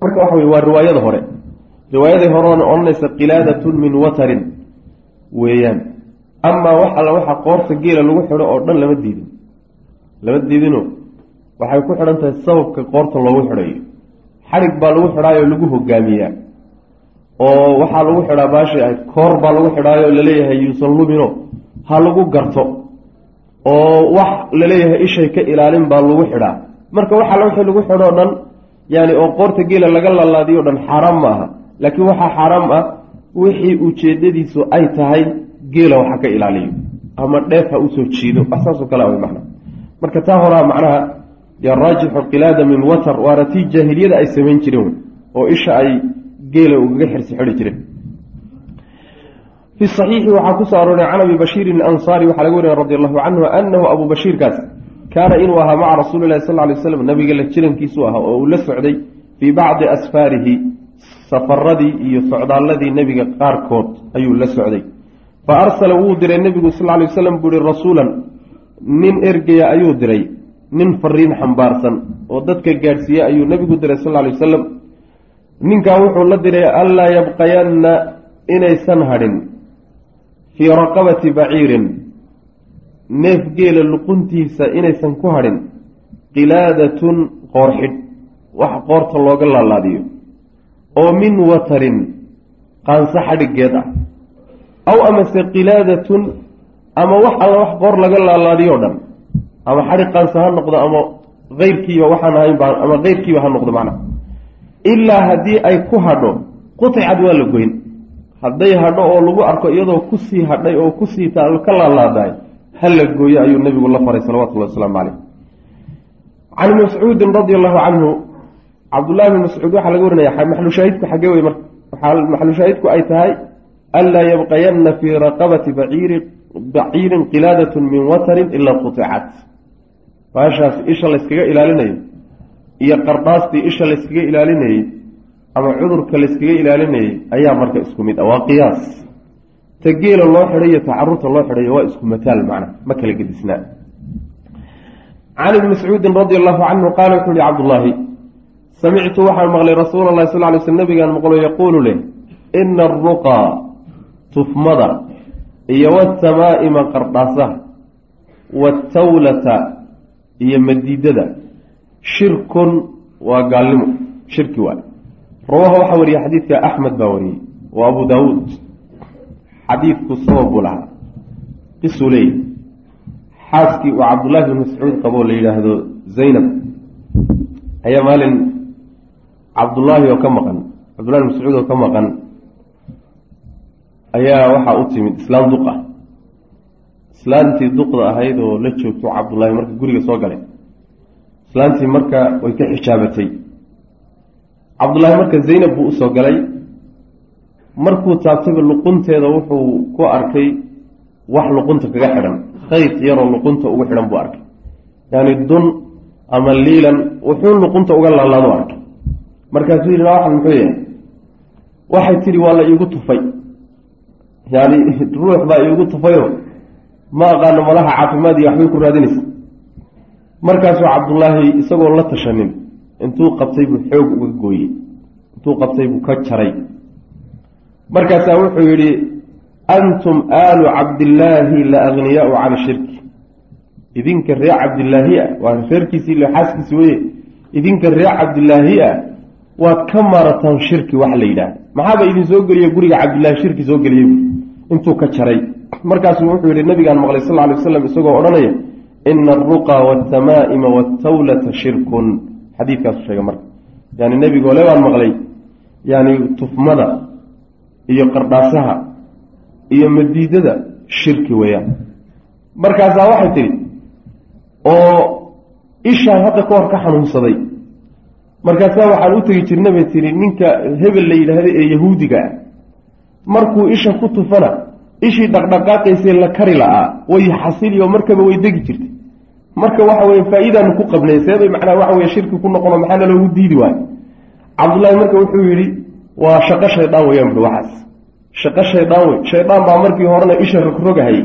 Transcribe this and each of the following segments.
marka waxa wey waa riwaayada hore. Riwaayadii hore odhanaysa qilaadatun min watarin weeyaan. Amaa wax alla waxa qoorta geela lagu xidho oo dhan lama diidin. Lama diidino. Waxay ku xidhan tahay sababka qoorta loogu xidhayo xadhig baa lagu xidhaayo lagu hogaamiyaa. Oo waxaa lagu xidhaa baashi ahayd koor baa lagu xidhaayo la leeyahay yuusan lumino. Ha lagu garto. Oo wax la leeyahay ishay ka ilaalin baa lagu xidhaa. Marka waxa alla wixii lagu xidho o dhan yani oo qoorta geela laga laalaadiyo dhan xaaraam ma aha laakiin waxaa xaaraam ah wixii ujeedadiisu ay tahay geela waxa ka ilaaliyo. Ama dheef ha u soo jiido. Saasoo kale w mana marka taa horaa macnaha ya raajixu qilaada min watar waana tii jaahiliyada ay samayn jireen oo isha ay geela ugaga xirsi xidhi jireen. Fi saxiixi waxaa ku soo arooray can abi bashiirin alansaari waxaa laga wariya radi allahu canhu anahu abu bashiirkaas kaana inuu ahaa maca rasuuli lahi sal lay slam nabiga la jirankiisu ahaa oo uu la socday fii bacdi asfaarihi safaradii iyo socdaaladii nebiga qaarkood ayuu la socday. Fa arsala wuu diray nebigu sal lay waslam buu ihi rasuulan nin ergeya ayuu diray nin fariin xambaarsan oo dadka gaadhsiiye ayuu nebigu diray sal lay wasalam ninkaa wuxuu la diray anlaa yabqayanna inaysan hadhin fii raqabati baciirin neef geela luquntiisa inaysan ku hadhin qilaadatun qoorxidh wax qoorta looga laalaadiyo oo min watarin qaanso xadhiggeed ah. Aw amase qilaadatun ama wax alla wax qoor laga laalaadiyo dhan ama xadhig qaanso ha noqdo ama keyrkiiba waxaan ahayn ba ama keyrkiiba ha noqdo macnaha ilaa haddii ay ku hadho quticad waa la goyn. Hadday hadho oo lagu arko iyadoo ku sii hadhay oo ku sii ka laalaadaay ha la gooyo ayuu nabigu la faray salawatullahi wasalaamu caleyh can mascuudin radi allahu canhu cabdullahi bin mascuud waxaa laga warinaya maxlushaahidku xaggee wey marka maxlushaahidku ay tahay anlaa yabqayanna fii raqabati baciiri baciirin qilaadatun min watarin ilaa quطicat baashaas isha layskaga ilaalinayo iyo qardhaastii isha layskaga ilaalinayey ama cudurka layskaga ilaalinayey ayaa marka isku mid ah. Waa qiyaas ta geela loo xidhay iyo ta carruurta loo xidhayo waa isku mataal macna ma kala gedisnaa can ibni mascuudin radi allahu canhu qaala wuxuu yihi cabdullaahi samictu waxaan maqlay rasuula llahi sal ly sl nabigaan maqlo yaquulu leh ina aruqaa tufmada iyo watamaa'ima qardhaasaha watawlata iyo madiidada shirkun waa gaalnimo shirki waay rawaha waxaa wariyey xadiidka axmed baa wariyey wa abu daawuud xadiidku sabab buu lahaa qisuu leeyahy xaaskii uu cabdullaahi bin mascuud qaboo la yidhaahdo zaynab. Ayaa maalin cabdullaahi oo ka maqan cabdullahi bin mascuud oo ka maqan ayaa waxaa u timid islaam duqa islaantii duqda ahayd oo la joogto cabdullaahi marka guriga soo galay. Islaantii marka way ka xijaabatay. Cabdullaahi marka zaynab buu u soo galay markuu taabtayba luqunteeda wuxuu ku arkay wax luqunta kaga xidhan. Khayt yaroo luqunta ugu xidhan buu arkay. Yaani dun ama liilan wuxuu luqunta uga laalaadu arkay. Markaasuu yidhi waxan muxuu yahay? Waxay tidhi waa la iigu tufay. Yaani ruux baa iigu tufayo ma aqaano malaha caafimaad iyo waxbay ku raadinaysa. Markaasuu cabdullaahi isagoo la tashanin intuu qabtay buu xoog uga gooyey. Intuu qabtay buu ka jaray markaasaa wuxuu yidhi antum aalu cabdillaahi la agniyaau can shirki. Idinka reer cabdillaahi ah waa reerkiisii ilo xaaskiisi weye idinka reer cabdillaahi ah waad ka marataan shirki wax la yidhaah maxaaba idin soo geliya guriga cabdillahi shirki soo geliyey intuu ka jaray. Markaasuu wuxuu yihi nabigaan maqlay sal ly waslam isagoo odhanaya ina alruqa waltamaa'ima waltawlata shirkun xadiidkaasu sheegay marka. Yani nebigoole baan maqlay. Yani tufmada iyo qardhaasaha iyo madiidada shirki weeyaan. Markaasaa waxay tidhi oo ishaan hadda ka hor ka xanuunsaday. Markaasaa waxaan u tegi jirna bay tihi ninka hebel la yidhaahda ee yahuudiga ah markuu isha ku tufana ishii dhaqdhaqaaqaysay la kari la'aa way xasili oo markaba way degi jirtay. Marka waxa weye faa-iidaanu ku qabnay seebay macnaha waxa weye shirki ku noqono maxaana loogu diidi waayo cabdullaahi marka wuxuu yidhi waa shaqo shaydaan weyaan bui waxaas shaqo shaydaan wey shaydaan baa markii horena isha rogrogahayay.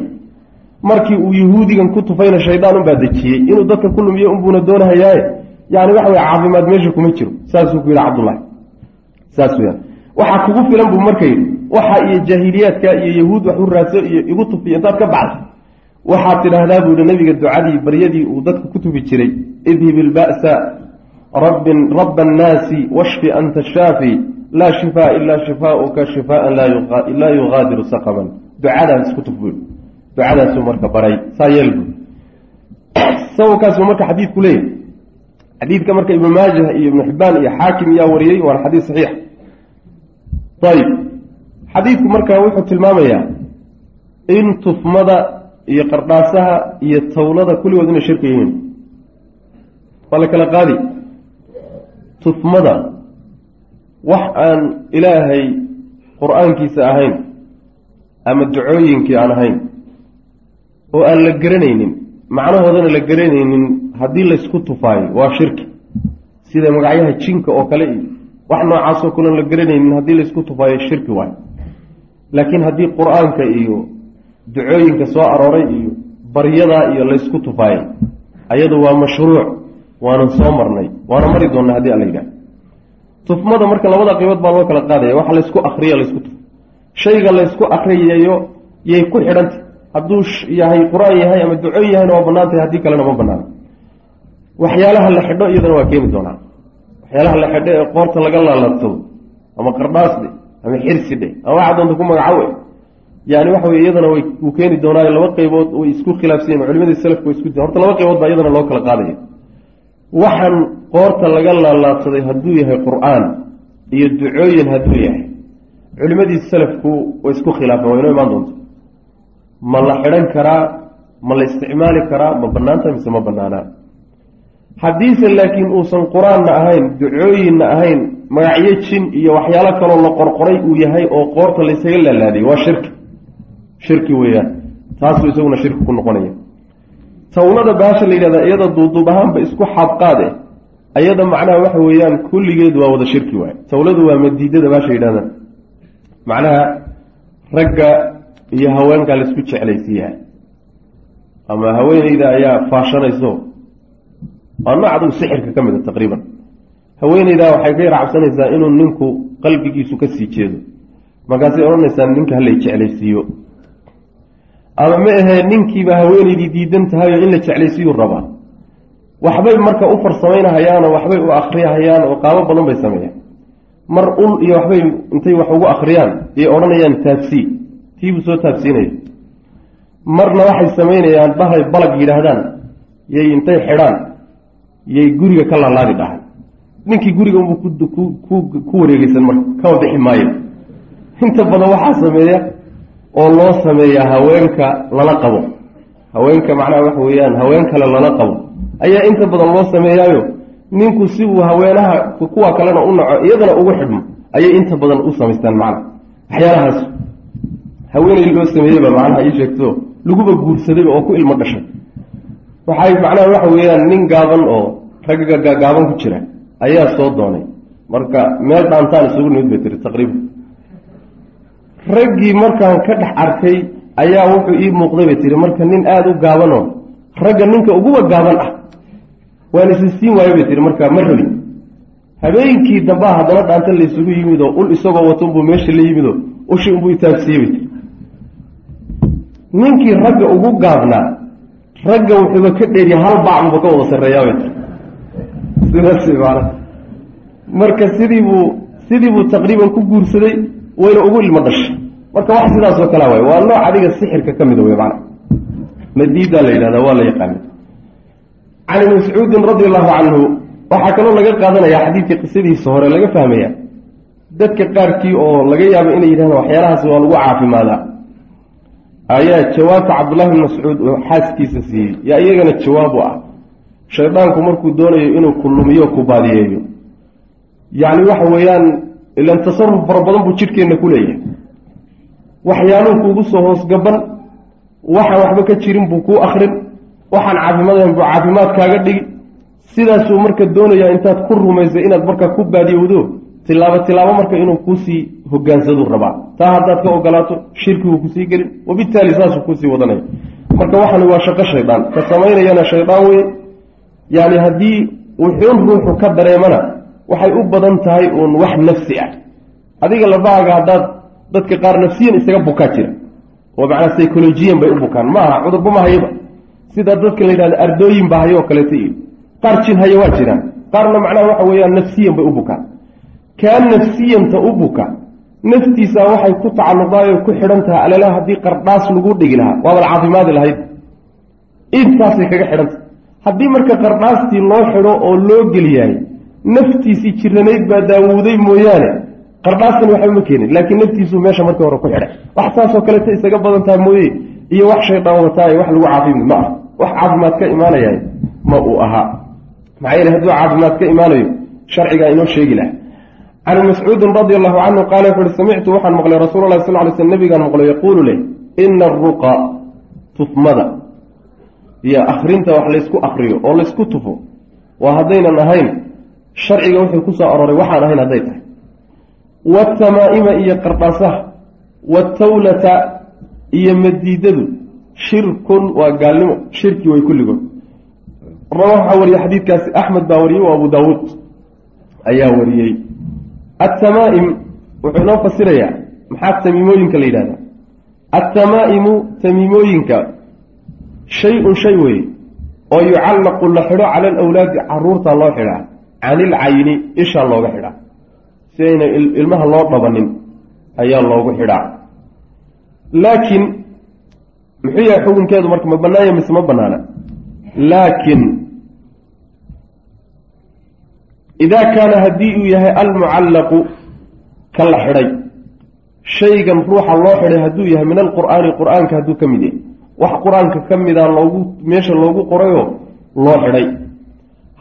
Markii uu yahuudigan ku tufayna shaydaan unbaa dejiyey. Inuu dadka ku lumiyo unbuuna doonahayaaye. Yani waxa weye caafimaad meesha kuma jiro. Saasuu ku yidhi cabdullaahi. Saas weyaan waxaa kugu filan buu marka yidhi waxa iyo jaahiliyaadka iyo yahuud wax u raadso iyo igu tufiyo intaad ka baxda waxaad tidhaahdaa buu yihi nabiga ducadii baryadii uu dadka ku tufi jiray idhib ilba'sa rabbin rabba annaasi washfi anta shaafi laa shifaa ilaa shifaauka shifaaan laa yugaadiru saqaman. Ducadaas isku tuf buu ducadaasuu marka baray saa yeelbu sababkaasuu marka xadiidku leeyahy xadiidka marka ibnu maajah iyo ibnu xibbaan iyo xaakim yaa wariyey waana xadiid saxiix. Ayib xadiidku marka wuxuu tilmaamayaa in tufmada iyo qardhaasaha iyo tawlada kulligood inay shirka yihiin. Waa la kala qaadi. Tufmada wax aan ilaahay qur'aankiisa ahayn ama ducooyinkii aan ahayn oo aan la garanaynin macnahoodana la garanaynin haddii laysku tufaayo waa shirki. Sida magacyaha jinka oo kale iyo wax noocaasoo kaleon la garanaynin haddii laysku tufaayo shirki waay. Laakiin haddii qur'aanka iyo ducooyinka soo arooray iyo baryadaa iyo laysku tufaayay ayadu waa mashruuc waanan soo marnay waana mari doonnaa haddii alla yidhaah tufmada marka labada qibood baa loo kala qaadaya. Waxa laysku akriyo laysku tufo shayga laysku akriyayo yay ku xidhantay. Hadduu yahay qur'aan yahay ama ducoon yahayna waa bannaan tahay haddii kalena ma banaana waxyaalaha la xidho iyadana waa keeni doonaa waxyaalaha la xidho ee qoorta laga laalabsado ama qardhaas dhe ama xirsi dhe ama waxa doonta ku magacawe. Yani waxa wey iyadana wuu keeni doonaayo laba qaybood way isku khilaafsayen culimadii salafka way isku horta laba qaybood baa iyadana loo kala qaadaya waxaan qoorta laga laalaabsaday hadduu yahay qur'aan iyo ducooyin hadduu yahay. Culimadii salafku way isku khilaafeen waa inoo imaan doonto. Ma la xidhan karaa ma la isticmaali karaa ma banaanta mise ma banaanaa haddiise laakiin uusan qur'aanna ahayn ducooyinna ahayn magacyo jin iyo waxyaalo kaloo la qorqoray uu yahay oo qoorta laysaga laalaadiyay waa shirki. Shirki weeyaan. Taasuu isaguna shirki ku noqonaya tawlada baasha la yidhahda iyada duuduub ahaanba isku xaabqaade ayada macnaha waxa weeyaan kulligeed waa wada shirki waay tawladu waa madiidada baasha yidhahdaan macnaha ragga iyo haweenkaa la isku jeclaysiiyaa ama haweeneyda ayaa faashanayso. Waa nooc adigu sixirka ka mid a taqriiban. Haweeneydaa waxay ka yar cabsanaysaa inuu ninku qalbigiisu ka sii jeedo. Markaasay odhanaysaa ninka halay jeclaysiiyo ama ma ahee ninkiiba haweeneydii diidan tahayo in la jeclaysiiyuu rabaa. Waxbay marka u farsamaynahayaanoo waxbay u akriyahayaan oo qaabo badan bay sameeyaan. Mar ul iyo waxbay intay wax ugu akriyaan yay odhanayaan taabsii tiibuu soo taabsiinaya marna waxay samaynayaan bahay balag yidhaahdaan yay intay xidhaan yay guriga ka laalaadi dhahay ninkii guriga unbuu ku wareegeysan marka kama bixi maayo. Inta badan waxaa sameeya oo loo sameeyaa haweenka lala qabo. Haweenka macnaha waxa weeyaan haween kale lala qabo. Ayaa inta badan loo sameeyaayo. Ninku si uu haweenaha kuwa kalena u naco iyadana ugu xidhmo ayay inta badan u samaystaan macnaha. Waxyaalahaas. Haweeney loo sameeyeyba macnaha ii sheegto. Laguba guursadayba oo ku ilmo dhashay. Waxay macnaha waxa weeyaan nin gaaban oo ragga gaagaaban ku jira ayaa soo doonay. Marka meel dhaantaan isugu nimid bay tiri taqriiban raggii markaan ka dhex arkay ayaa wuxuu ii muuqday bay tihi marka nin aada u gaabanoo ragga ninka uguba gaaban ah waan isi siin waayo bay tihi marka ma rabin habeenkii dambaa haddana dhaanta laysugu yimidoo ul isagoo wato unbuu meesha la yimidoo ushi unbuu itaabsiiyey bay tiri ninkii ragga ugu gaabnaa ragga wuxuuba ka dheeriya hal baacbuba ka wada sarreeyaa bay tiri sidaas maana marka sidii buu sidii buu taqriiban ku guursaday wayna ugu ilmo dhashay marka wax sidaasoo kala waay. Waa nooc adiga sixirka ka mida wey mana madiidaa la yidhahdaa waa la yaqaana can ibni mascuudin radi allahu canhu waxaa kaloo laga qaadanaya xadiidkii qisadiisa hore laga fahmaya. Dadka qaarkii oo laga yaabo inay yidhahdaan waxyaalahaas waa lagu caafimaadaa. Ayaa jawaabta cabdullahi bn mascuud oo xaaskiisa siiyey. Yaa iyagana jawaab u ah. Shaydaanku markuu doonayo inuu ku lumiyo ku baadiyeeyo. Yacni waxa weeyaan ilan tasaruf fara badan buu jidhkeenna ku leeyahay waxyaaluhu kuugu soo hoosgaban waxaan waxba ka jirin buu kuu akrin waxaan caafimaadayn buu caafimaad kaaga dhigi. Sidaasuu marka doonayaa intaad ku rumaysay inaad marka ku baadiyowdo tilaabo tilaabo marka inuu kuusii hogaansaduu rabaa. Taa haddaad ka ogolaato shirkiguu ku sii gelin wabitaali saasuu kuusii wadanaya. Marka waxani waa shaqo shaydaan. Ka samaynayana shaydaan wey yani haddii wuxuun ruuxu ka dareemana waxay u badan tahay uun wax nafsi ah. Adiga lafahaaga haddaad dadka qaar nafsiyan isaga bukaa jira. Oo macnaa psycholojiyan bay u bukaan. Ma aha cudurba ma hayaba. Sida dadka la yidhahda ardooyin ba hayo oo kaleeto iyo. Qaar jin haya waa jiraan. Qaarna macnaha waxa weeyaan nafsiyan bay u bukaan. Kaa nafsiyanta u buka naftiisa waxay ku tacalluqdaay oo ku xidhan tahay alala haddii qardhaas lagu dhigi lahaa waabad caafimaadi lahayd. Intaasay kaga xidhantah haddii marka qardhaastii loo xidho oo loo geliyahay naftiisii jiranayd baa daawuuday mooyaane qardhaastan waxba ma keenin laakiin naftiisuu meesha markii hore ku xidhay wax saasoo kaleta isaga badan taha mooye iyo wax shaydaan wataa wax lagu caafimi ma ah wax caafimaad ka imaanayahay ma uu ahaa maxaa yeele hadduu caafimaad ka imaanayo sharcigaa inoo sheegi laha can mascuudin radi allahu canhu qaala wuxu uhi samictu waxaan maqlay rasuula lahi sal ly sl nabigaan maqlay yaquulu leh ina aruqa tufmada iyo akrinta wax laysku akriyo oo laysku tufo. Waa haddaynan ahayn sharciga wuxuu ku soo aroray waxaan ahayn hadday tahay waatamaa'ima iyo qardhaasaha watawlata iyo madiidadu shirkun waa gaalnimo shirki way kulligood waxaa wariyey xadiidkaasi axmed baa wariyey oo abu daawuud ayaa wariyey atamaa'im wuxuu inoo fasirayaa maxaa tamiimooyinka la yidhahdaa attamaa'imu tamiimooyinka shay-un shay weeye oo yucallaqu la xidho cala alawlaadi carruurta loo xidhaa can ilcayni isha looga xidhaa si ayna ilmaha loo dhabanin ayaa loogu xidhaa. Laakiin muxuu yahay xukunkeedu marka ma bannaanya mise ma bannaana? Laakin idaa kaana haddii uu yahay almucallaqu ka la xidhay shaygan ruuxa loo xidhay hadduu yahay min alqur'aani qur'aanka hadduu ka mid yahay. Wax qur'aanka ka mida loogu meesha loogu qorayoo loo xidhay.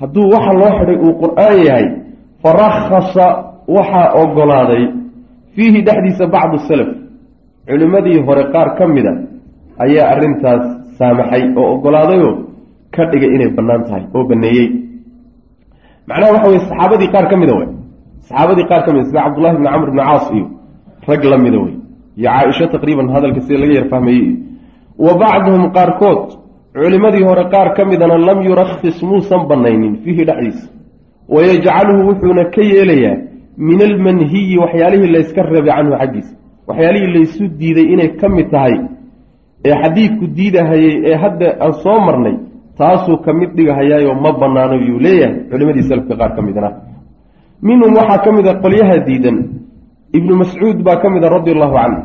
Hadduu waxa loo xidhay uu qur'aan yahay farakhasa waxaa ogolaaday fiihi dhexdiisa bacdu salaf. Culimmadii hore qaar ka mida ayaa arrintaas saamaxay oo ogolaadayoo ka dhigay inay bannaan tahay oo baneeyey macnaha waxa weye saxaabadii qaar ka mida wey saxaabadii qaar ka mida sida cabdullahi bni camr bni caas iyo rag la mida wey iyo caaisho taqriiban hadalka sida laga yar fahmayey. Iyo wa bacduhum qaarkood culimmadii hore qaar ka midana lam yurakhis muusan banaynin fiihi dhexdiisa. Wayajcaluhu wuxuuna ka yeelayaa min almanhiyi waxyaalihii layska reebay canhu xaggiisa waxyaalihii laysu diiday inay ka mid tahay ee xadiidku diidahayey ee hadda aan soo marnay taasuu ka mid dhigahayaayoo ma bannaano yuu leeyahay. Culimadii salafka qaar ka midna minhum waxaa ka mid a qolyaha diidan. Ibnu mascuud baa ka mid a radi allahu canhu.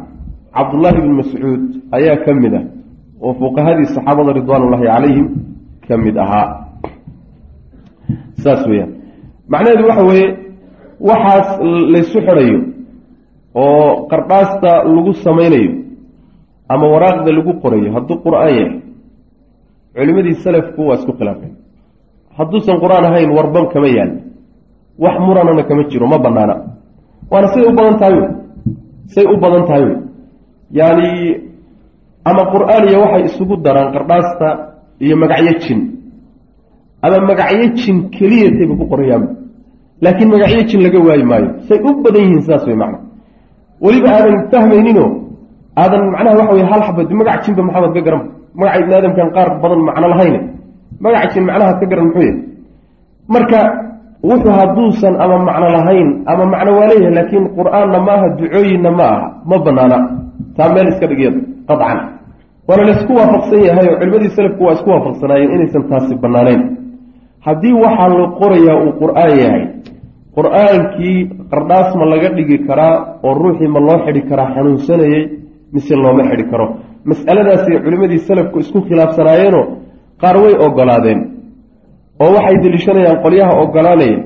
Cabdullaahi ibnu mascuud ayaa ka mid ah oo fuqahadii saxaabada ridwaanullaahi calayhim ka mid ahaa. Saas weeyaan. Macnaheedu waxa weeye waxaas laysu xidhayo oo qardhaasta lagu samaynayo ama waraaqda lagu qorayo hadduu qur'aan yahay culimadii salafku waa isku khilaafeen. Hadduusan qur'aan ahayn warban kama yaal. Wax muranana kama jiro ma banaana waana say u badan tahay say u badan tahay wey. Yaani ama qur'aan iyo waxay isugu daraan qardhaasta iyo magacyo jin. Ama magacyo jin keliyatayba ku qorayaan laakiin magacyo jin laga waayi maayo. Say u badan yihiin sidaas wey macna weliba aadan fahmayninoo aadan macnaha waxa wey hal xabad magac jinba maxamed ka garan. Magaca ibni aadamkan qaar badan macno lahayne magaca jin macnahaad ka garan muxuu yahay? Marka wuxuu hadduusan ama macno lahayn ama macno waa leeyahay laakiin qur'aanna ma aha ducooyinna ma aha ma banaana. Taa meel iska dhigyada qacan waana laysku waafaqsan yahay oo culimadii salafku waa isku waafaqsanaayeen inaysan taasi banaanayn haddii waxaa la qorayaa uu qur'aan yahay qur'aankii qardhaas ma laga dhigi karaa oo ruuxii ma loo xidhi karaa xanuunsanayey mise looma xidhi karo? Mas'aladaasay culimmadii salafku isku khilaafsanaayeenoo qaar way ogolaadeen oo waxay deliishanayaan qolyaha ogolaanaya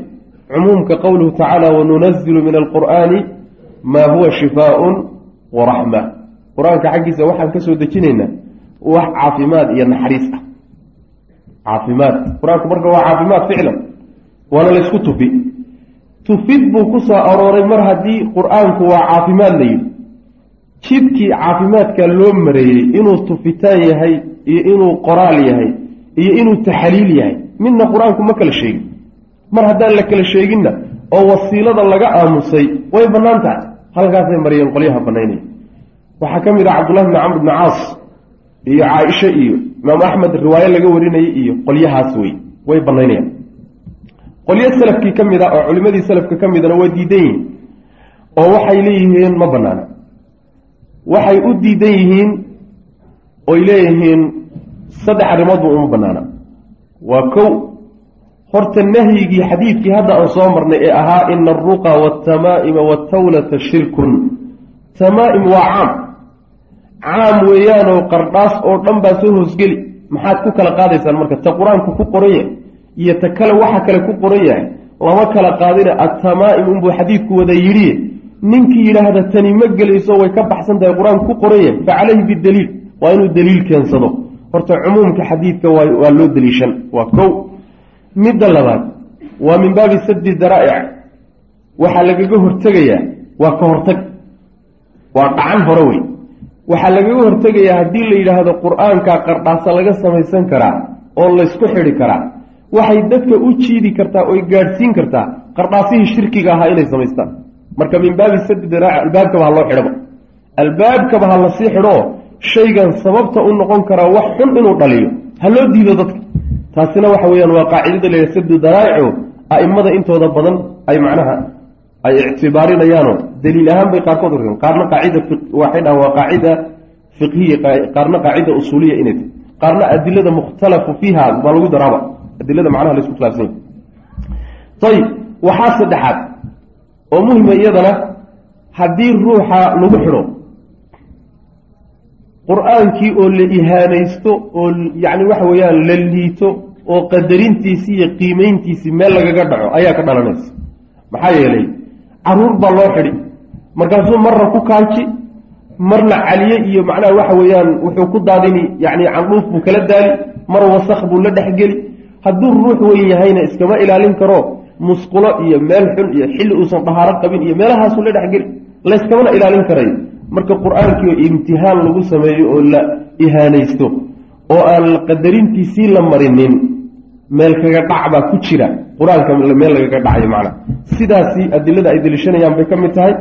cumuumka qowluhu tacaala wanunazilu min alqur'aani maa huwa shifaaun wa raxma qur'aanka xaggiisa waxaan ka soo dejinaynaa wax caafimaad iyo naxariis ah caafimaad. Qur'aanku marka waa caafimaad ficlan waana laysku tufi. Tufid buu ku soo arooray mar haddii qur'aanku waa caafimaad la yidhi. Jidkii caafimaadka loo mareeyey inuu tufitaan yahay iyo inuu qoraal yahay iyo inuu taxaliil yahay midna qur'aanku ma kala sheegin. Mar haddaan la kala sheeginna oo wasiilada laga aamusay way bannaan tahay. Halkaasay mariyeen qolyaha banaynaya waxaa ka mid ah cabdullahi bni camr bni caas iyo caaisha iyo imaamu axmed riwaayo laga warinayay iyo qolyahaas wey way banaynayaan qolyo salafkii ka mid a oo culimadii salafka ka midana waa diidan yihiin oo waxay leeyihiin ma banaana waxay u diidan yihiin oy leeyihiin saddex arrimoodba uma banaana waa kow horta nahyigii xadiidkii hadda aan soo marnay ee ahaa ina alruqa waltamaa'ima waltawlata shirkun. Tamaa'im waa caam caam weeyaanoo qardhaas oo dhan baa soo hoosgeli maxaad ku kala qaadaysaan marka? Ta qur'aanku ku qoran yahay iyo ta kale waxa kale ku qoran yahay lama kala qaadina attamaa'im unbuu xadiidku wada yidhiye ninkii yidhaahda tani ma gelayso way ka baxsan tahay qur'aanku ku qoran yahay fa bidaliil waa inuu daliil keensado. Horta cumuumka xadiidka waa loo daliishan. Waa kow. Midda labaad. Waa min baabi saddi daraa'ic waxaa lagaga hortegayaa waa ka hortag. Waa dhacan hore wey waxaa lagaga hortegayaa haddii la yidhaahdo qur'aanka qardhaasa laga samaysan karaa oo laysku xidhi karaa waxay dadka u jiidi kartaa oy gaadhsiin kartaa qardhaasihii shirkiga ahaa inay samaystaan. Marka min baabi saddi daraa'ic albaabkaba ha loo xidhaba albaabkaba ha la sii xidhoo shaygan sababta u noqon karaa wax xun inuu dhaliyo ha loo diido dadka. Taasina waxa weeyaan waa qaacidada la sadu daraa'ico a'immada intooda badan ay macnaha ay ictibaarinayaanoo daliil ahaan bay qaarkood ureen qaarna qaacida waxay dhahan waa qaacida fiqhiya qaarna qaacida usuuliya inay tahy qaarna adilada mukhtalafu fiiha baa lagu daraaba. Adilada macnaha la isku khilaafsanya ayib waxaa saddexaad. Oo muhima iyadana haddii ruuxa lagu xidho qur'aankii oo la ihaanaysto oo yacni waxa weeyaan la liito oo qadarintiisii iyo qiimeyntiisii meel lagaga dhaco ayaa ka dhalanaysa. Maxaa yeelay carruur baa loo xidhi. Markaasuu marna ku kaaji marna caliye iyo macnaha waxa weeyaan wuxuu ku daadini yacni candhuuf buu kala daali mar wasakh buu la dhexgeli hadduu ruux weyn yahayna iskama ilaalin karo musqulo iyo meel xun iyo xilli uusan dhahaaro qabin iyo meelahaasuu la dhexgeli layskamana ilaalin karayo marka qur'aankii oo imtixaan lagu sameeyo oo la ihaanaysto oo aan qadarintiisii la marinin meel kaga dhac baa ku jira qur'aanka meel lagaga dhacayo macna. Sidaasi adilada ay deliishanayaan bay ka mid tahay.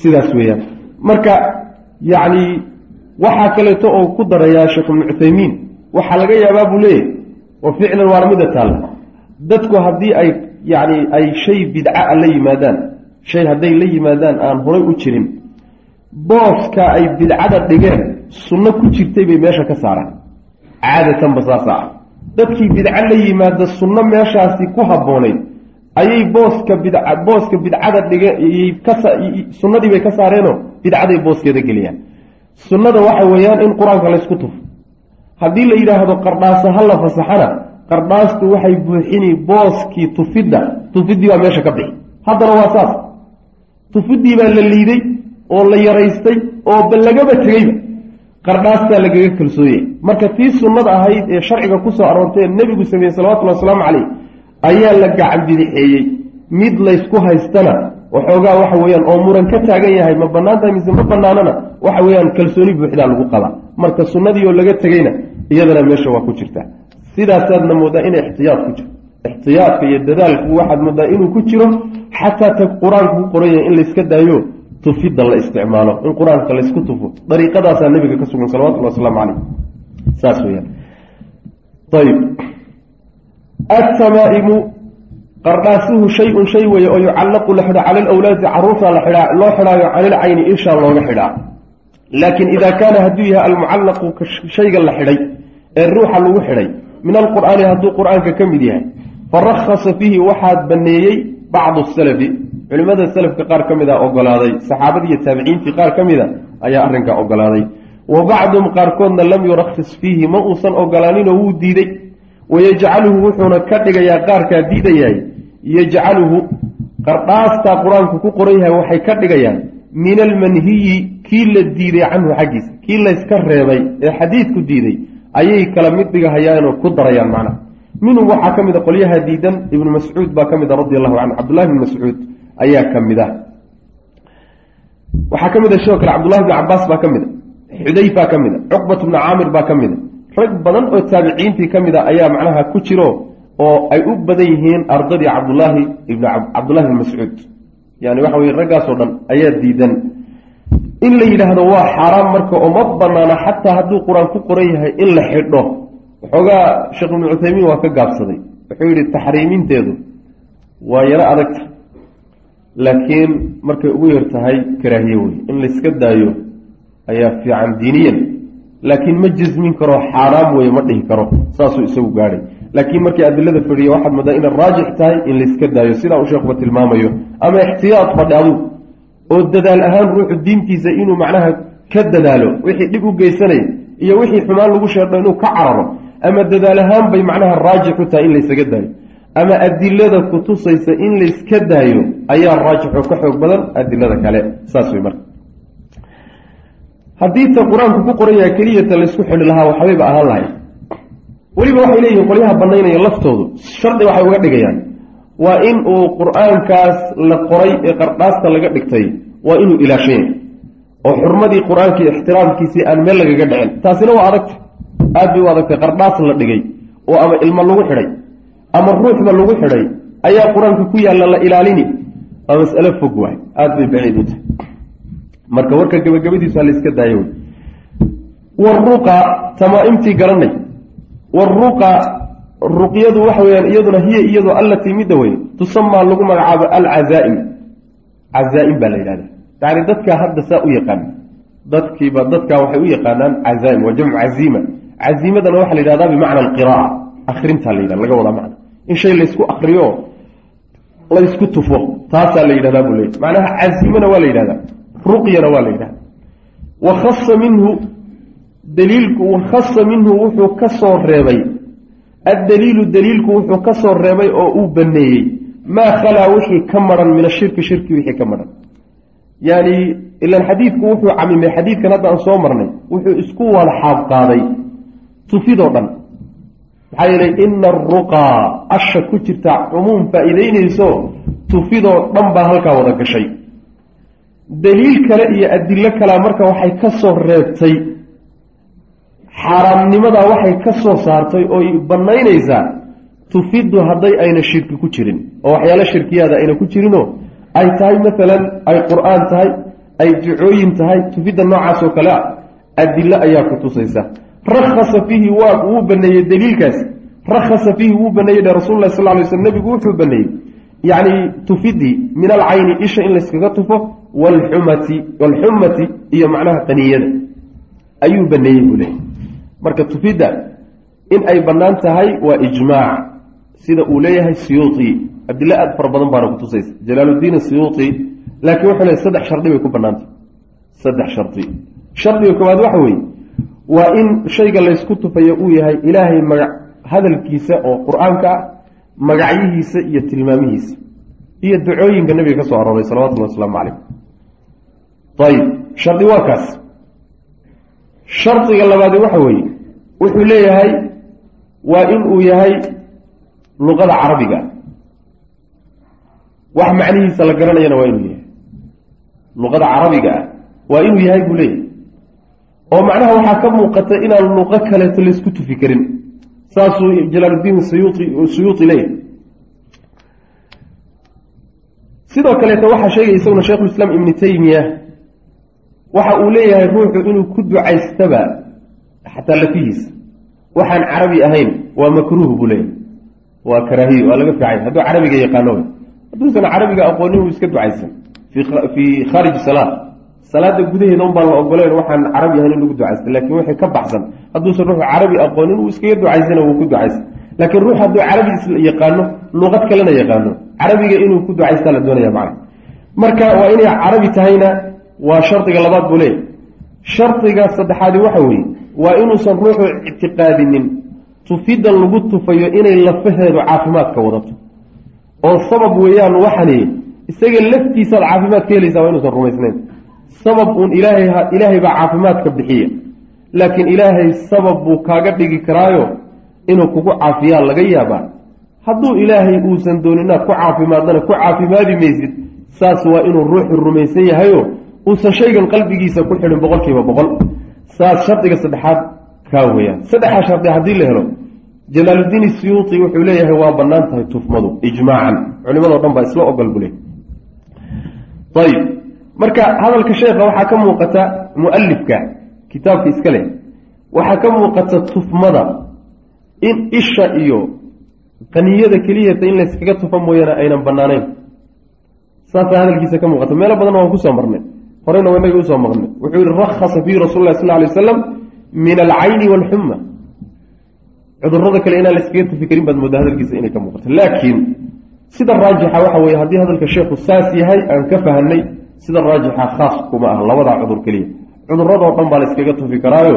Sidaas weeyaan. Marka yacni waxaa kaleeto oo ku darayaa sheekh ibnu cuthaymiin waxaa laga yaabaa buu leeyahy oo ficlan waana mida taalla dadku haddii ay yacni ay shay bidca la yimaadaan shay hadday la yimaadaan aan horay u jirin booska ay bidcada dhigeen sunno ku jirtay bay meesha ka saaraan. Caadatanba saasa ah dadkii bidco la yimaada sunno meeshaasi ku habboonayd. Ayay booska bidca booska bidcada dhige sunnadii bay ka saareenoo bidcaday booskeeda geliyaan. Sunnada waxa weeyaan in qur'aanka laysku tufo. Haddii la yidhaahdo qardhaasa ha la fasaxana qardhaastu waxay buuxini booskii tufidda tufiddii baa meesha ka bixi. Haddana waa saas. Tufiddii baa la liiday oo la yaraystay oo ba lagaba tegeyba qardhaastaa lagaga kalsooyay marka tii sunnada ahayd ee sharciga ku soo aroortay ee nebigu sameeyey salawatullhi wasalaamu caleyh ayaa la gacan bidixeeyey mid laysku haystana waxoogaa waxa weeyaan oo muran ka taagan yahay ma bannaan tahay mise ma bannaanana waxa weeyaan kalsooni buuxdaa lagu qabaa marka sunnadii oo laga tegeyna iyadana meesha waa ku jirtaa sidaasaadna moodaa inay ixtiyaad ku jiro ixtiyaadka iyo dadaalku waxaad moodaa inuu ku jiro xataa ta qur'aanku ku qoran yahay in layska daayo tufidda la isticmaalo in qur'aanka laysku tufo dariiqadaasaa nabiga ka sugan salawatullhi wasalaamu caleyh saas weyaan ayib atamaa'imu qardhaasuhu shay-un shay weeye oo yucallaqu la xidha cala alawlaadi carruurta la xidhaa loo xidhaayo cani ilcayni ishaa looga xidhaa. Laakiin idaa kaana hadduu yahay almucallaqu shayga la xidhay ee ruuxa lagu xidhay min alqur'aani hadduu qur'aanka ka mid yahay farakhasa fiihi waxaad baneeyey bacdu salafi culimmada selafka qaar ka mid a ogolaaday saxaabadii iyo taabiciintii qaar ka mid a ayaa arrinkaa ogolaaday. Wa bacduhum qaarkoodna lam yurakhis fiihi ma uusan ogolaaninoo wuu diiday. Wayajcaluhu wuxuuna ka dhigayaa qaarkaa diidayahay yajcaluhu qardhaastaa qur'aanku ku qoran yahay waxay ka dhigayaan min almanhiyi kii la diiday canhu xaggiisa kii layska reebay ee xadiidku diiday ayay kala mid dhigahayaanoo ku darayaan macnaha minhum waxaa ka mid a qolyaha diidan ibnu mascuud baa ka mid a radi allahu canhu cabdullahi bn mascuud ayaa ka mid a waxaa ka mid a sidoo kale cabdullahi bni cabaas baa ka mid a xudayfaa ka mid a cuqbat bni caamir baa ka mid a rag badan oo taabiciintii ka mid a ayaa macnaha ku jiro oo ay u badan yihiin ardadii cabdullaahi ibn cabdullahi bn mascuud. Yani waxa weye raggaasoo dhan ayaa diidan. In la yidhaahdo waa xaaraam marka oo ma banaana xataa hadduu qur'aan ku qoran yahay in la xidho. Waxoogaa sheekh ibnu cuthaymiin waa ka gaabsaday. Wuxuu yidhi taxriiminteedu waa yaro adagta laakiin markay ugu yar tahay karaahiye wey in layska daayo ayaa fiican diiniyan laakiin ma jismin karo xaaraam weye ma dhihi karo. Saasuu isagu gaadhay. Laakiin markii adilada fadhiya waxaad moodaa inay raajix tahay in layska daayo. Sidaa uu sheekuba tilmaamayo. Ama ixtiyaad badhe adug oo dadaal ahaan ruuxu diintiisa inuu macnaha ka dadaalo wixii dhib u geysanaya iyo wixii xumaan lagu sheedho inuu ka cararo ama dadaal ahaan bay macnaha raajix u tahay in laysaga daayo ama adilada kutusaysa in layska daayo ayaa raajixoo ka xoog badan adilada kale. Saas wey marka. Haddii ta qur'aanku ku qoran yahay keliyata laysku xidhi lahaa waxbayba ahaan lahay. Weliba waxay leeyihiin qolyaha banaynaya laftoodu. Shardi waxay uga dhigayaan. Waa in uu qur'aankaas la qoray ee qardhaasta laga dhigtay. Waa inuu ilaashan yahay oo xurmadii qur'aanka iyo ixtiraamkiisii aan meel lagaga dhicin. Taasina waa adagta. Aad bay u adagtay. Qardhaas la dhigay. Oo ama ilmo lagu xidhay ama ruuxba lagu xidhay ayaa qur'aanka ku yaalla la ilaalini. Waa mas'alo fog waay. Aada bay baciid u tahay. Marka warka gabagabadiisu ha la iska daayo. Wey waruqa tamaaimtii garanay waruqa ruqyadu waxa weyaan iyaduna hiya iyadoo allatii midda wey tusamaa lagu magacaabo alcazaaim. Cazaaim baa la yidhahda yani dadkaa hadda saa u yaqaan. Dadkiiba dadkaa waxay u yaqaanaan cazaaim. Waa jamcu caziima. Caziimadana waxaa la yidhahdaa bimacna alqira'a akrintaa la yidhahda laga wadaa macna in shay laysku akriyo laysku tufo taasaa la yidhahdaa buu leeyay macnaha caziimana waa la yidhahdaa. Ruqyana waa la yidhahda wakhasa minhu daliilku wakhasa minhu wuxuu ka soo reebay. Addaliilu daliilku wuxuu ka soo reebay oo uu baneeyey maa khalaa wixii ka maran min ashirki shirki wixii ka maran. Yani ilan xadiidku wuxuu camimay. Xadiidkan hadda aan soo marnay wuxuu isku wada xaab qaaday tufidoo dhan maxaa yeelay ina aruqaa asha ku jirta cumuum faa-iideynayso tufidoo dhan baa halkaa wada gashay. Daliil kale iyo adilo kalea marka waxay ka soo reebtay. Xaaraamnimadaa waxay ka soo saartay ooy bannaynaysaa tufidu hadday ayna shirki ku jirin. Oo waxyaalo shirkiyaada ayna ku jirinoo ay tahay maalan ay qur'aan tahay ay ducooyin tahay tufidda noocaas oo kale a adilo ayaa ku tusaysa rakhasa fiihi waa wuu baneeyey daliilkaas. Rakhasa fiihi wuu baneeyey dhe rasul lah sal ly sl nebigu wuxuu baneeyey. Yacni tufidii min alcayni isha in layskaga tufo walxumati walxumati iyo macnaha qaniyada. Ayuu baneeyey buu leeyay marka tufidda in ay bannaan tahay waa ijmaac. Sida uu leeyahay siyuuti adilo aad fara badan baana kutusaysa jalaaluddiin siyuuti laakiin wuxuu leeyahy saddex shardi bay ku bannaantah saddex shardi. Shardiga koowaad waxa weeye waa in shayga laysku tufayo uu yahay ilaahay magac hadalkiisa oo qur'aanka ah magacyihiisa iyo tilmaamihiisa iyo ducooyinka nabiga ka soo arooray salawatullahi wasalaamu calayh ayib shardi waa kaas. Shardiga labaadi waxa weeye wuxuu leeyahay waa in uu yahay luqada carabiga. Wax macnihiisa la garanayana waa inuu yahay. Luqada carabiga ah waa inuu yahay buu leeyahay oo macnaha waxaa ka muuqata inaan luqo kaleeto laysku tufi karin saasuu jalaaluddiin siyuuti suyuuti leeyahay sidoo kaleeto waxaa sheegaya isaguna sheikhulislaam ibnu taymiya waxa uu leeyahay ruuxu inuu ku ducaystaba xataa lafihiisa waxaan carabi ahayn waa makruuh buu leeyahay waa karaahiyo waa laga fiicay. Hadduu carabiga yaqaano hadduusan carabiga aqoonin wuu iska ducaysan. Fii khaariji salaa salaada gudaheeda un baan la ogoleen waxaan carabi ahayn in lagu ducaysta laakiin wixii ka baxsan hadduusan ruuxu carabi aqoonin wuu iskaga ducaysana wuu ku ducaysan laakiin ruux hadduu carabi yaqaano luqad kalena yaqaano. Carabiga inuu ku ducaystaa la doonaya macna. Marka waa inay carabi tahayna waa shardiga labaad buu leeyahy shardiga saddexaadi waxa weeye waa inuusan ruuxu ictiqaadinin. Tufidda lagu tufayo inay lafaheedu caafimaadka wadato. Oo sabab weeyaan waxani isaga laftiisaad caafimaad ka helaysaa waa inuusan rumaysnayn sabab uun ilaahay ilaahay baa caafimaadka bixiya. Laakiin ilaahay sabab buu kaaga dhigi karaayo inuu kugu caafiyaa laga yaabaa. Hadduu ilaahay uusan doonin ku caafimaadana ku caafimaadi maysid saas waa inuu ruuxu rumaysan yahayo uusan shaygan qalbigiisa ku xidhin boqol kiiba boqol. Saas shardiga saddexaad kaa weyaan saddexaa shardi haddii la helo jalaaluddiin siyuuti wuxuu leeyahay waa bannaan tahay tufmadu ijmaacan. Culimadoo dhan baa isla ogol buu leeyahy ayib marka hadalka sheekha waxaa ka muuqata mu'alifka kitaabka iska leh. Waxaa ka muuqata tufmada. In isha iyo qaniyada keliyata in layskaga tufa mooyaane aynan bannaanayn saasaa hadalkiisa ka muuqata. Meelo badanna waan ku soo marnay. Horeyna waa inaga u soo maqnay wuxuu yihi rakhasa fiihi rasul lah sal lay wasalam min alcayni waalxuma cudurrada kale inaan la iskaga tufi karin baad moodaa hadalkiisa inay ka muuqato. Laakiin sida raajixa waxa weeye haddii hadalka sheekhu saas yahay aan ka fahanay sida raajixa khaas kuma ah labadaa cudur keliya. Cuduradoo dhan baa la iskaga tufi karaayo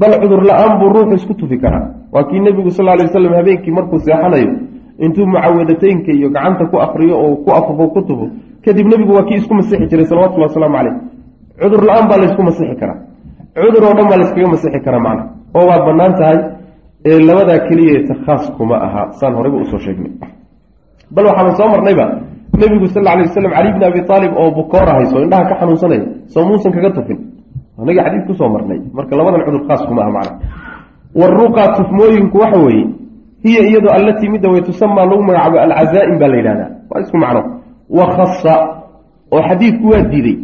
bal cudur la'aan buu ruuxu isku tufi karaa. Waa kii nebigu sal lay waslam habeenkii markuu seexanayo intuu mucawadateynka iyo gacanta ku akriyo oo ku afufo ku tufo kadib nebigu waa kii isku masixi jiray salawatullah wasalaamu caleyh cudur la'aan baa laysku masixi karaa. Cudur oo dhan baa layskaga masixi karaa macna. Oo waa bannaan tahay ee labadaa keliyeeta khaas kuma aha saan horeyba u soo sheegnay. Bal waxaaba soo marnayba nebigu sal alay waslam cali bni abi aalib oo bukoor ahayso indhaha ka xanuunsanaya soo muusan kaga tufin. Anagii xadiid ku soo marnay. Marka labadan cudur khaas kuma macna. Waruqa tufmooyinku waxa weeye hiya iyadoo allatii midda way tusamaa lagu magacaabo alcazaa'im baa la yidhahdaa. Waa isku macno. Wa khasa oo xadiidku waa diiday.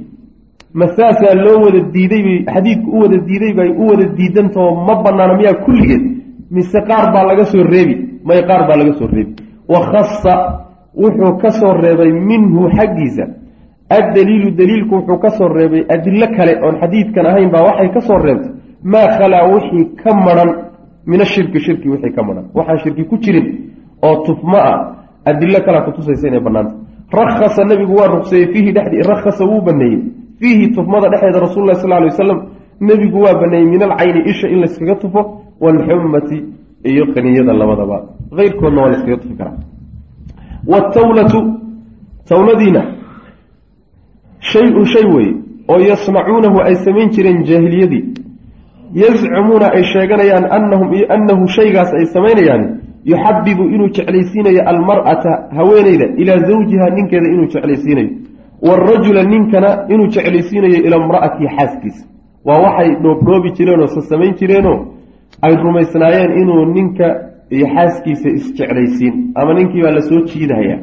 Masaasaa loo wada diiday bay xadiidku u wada diiday bay u wada diidantao ma banaana miyaa kulligeed. Mise qaar baa laga soo reebi may qaar baa laga soo reebi. Wa khasa wuxuu ka soo reebay minhu xaggiisa. Addaliilu daliilku wuxuu ka soo reebay adilo kale oon xadiidkan ahayn baa waxay ka soo reebtay. Maa khalaa wixii ka maran min ashirki shirki wixii ka maran. Waxaan shirki ku jirin oo tufmo ah adilo kalea kutusaysa inay bannaanta. Rakhasa nebigu waa ruqseeyey fiihi dhexdii rakhasa wuu baneeyey fiihi tufmada dhexeeda rasul lah sal lay wasalam nebigu waa baneeyey min alcayni isha in layskaga tufo waalxummati iyo qaniyada labadaba. Keyrkoodna waa layskaga tufi karaa watawlatu tawladiina shay-un shay weeye oo yasnacuunahu ay samayn jireen jaahiliyadii yazcumuuna ay sheeganayaan anahum annahu shaygaas ay samaynayaan yuxabibu inuu jeclaysiinayo almar'ata haweeneyda ilaa zawjiha ninkeeda inuu jeclaysiinayo waarajula ninkana inuu jeclaysiinayo ilaa imra'atihi xaaskiisa waa waxay dhoobdhoobi jireenoo sa samayn jireenoo ay rumaysnaayeen inuu ninka iyo xaaskiisa isjeclaysiin ama ninkiibaa la soo jiidahaya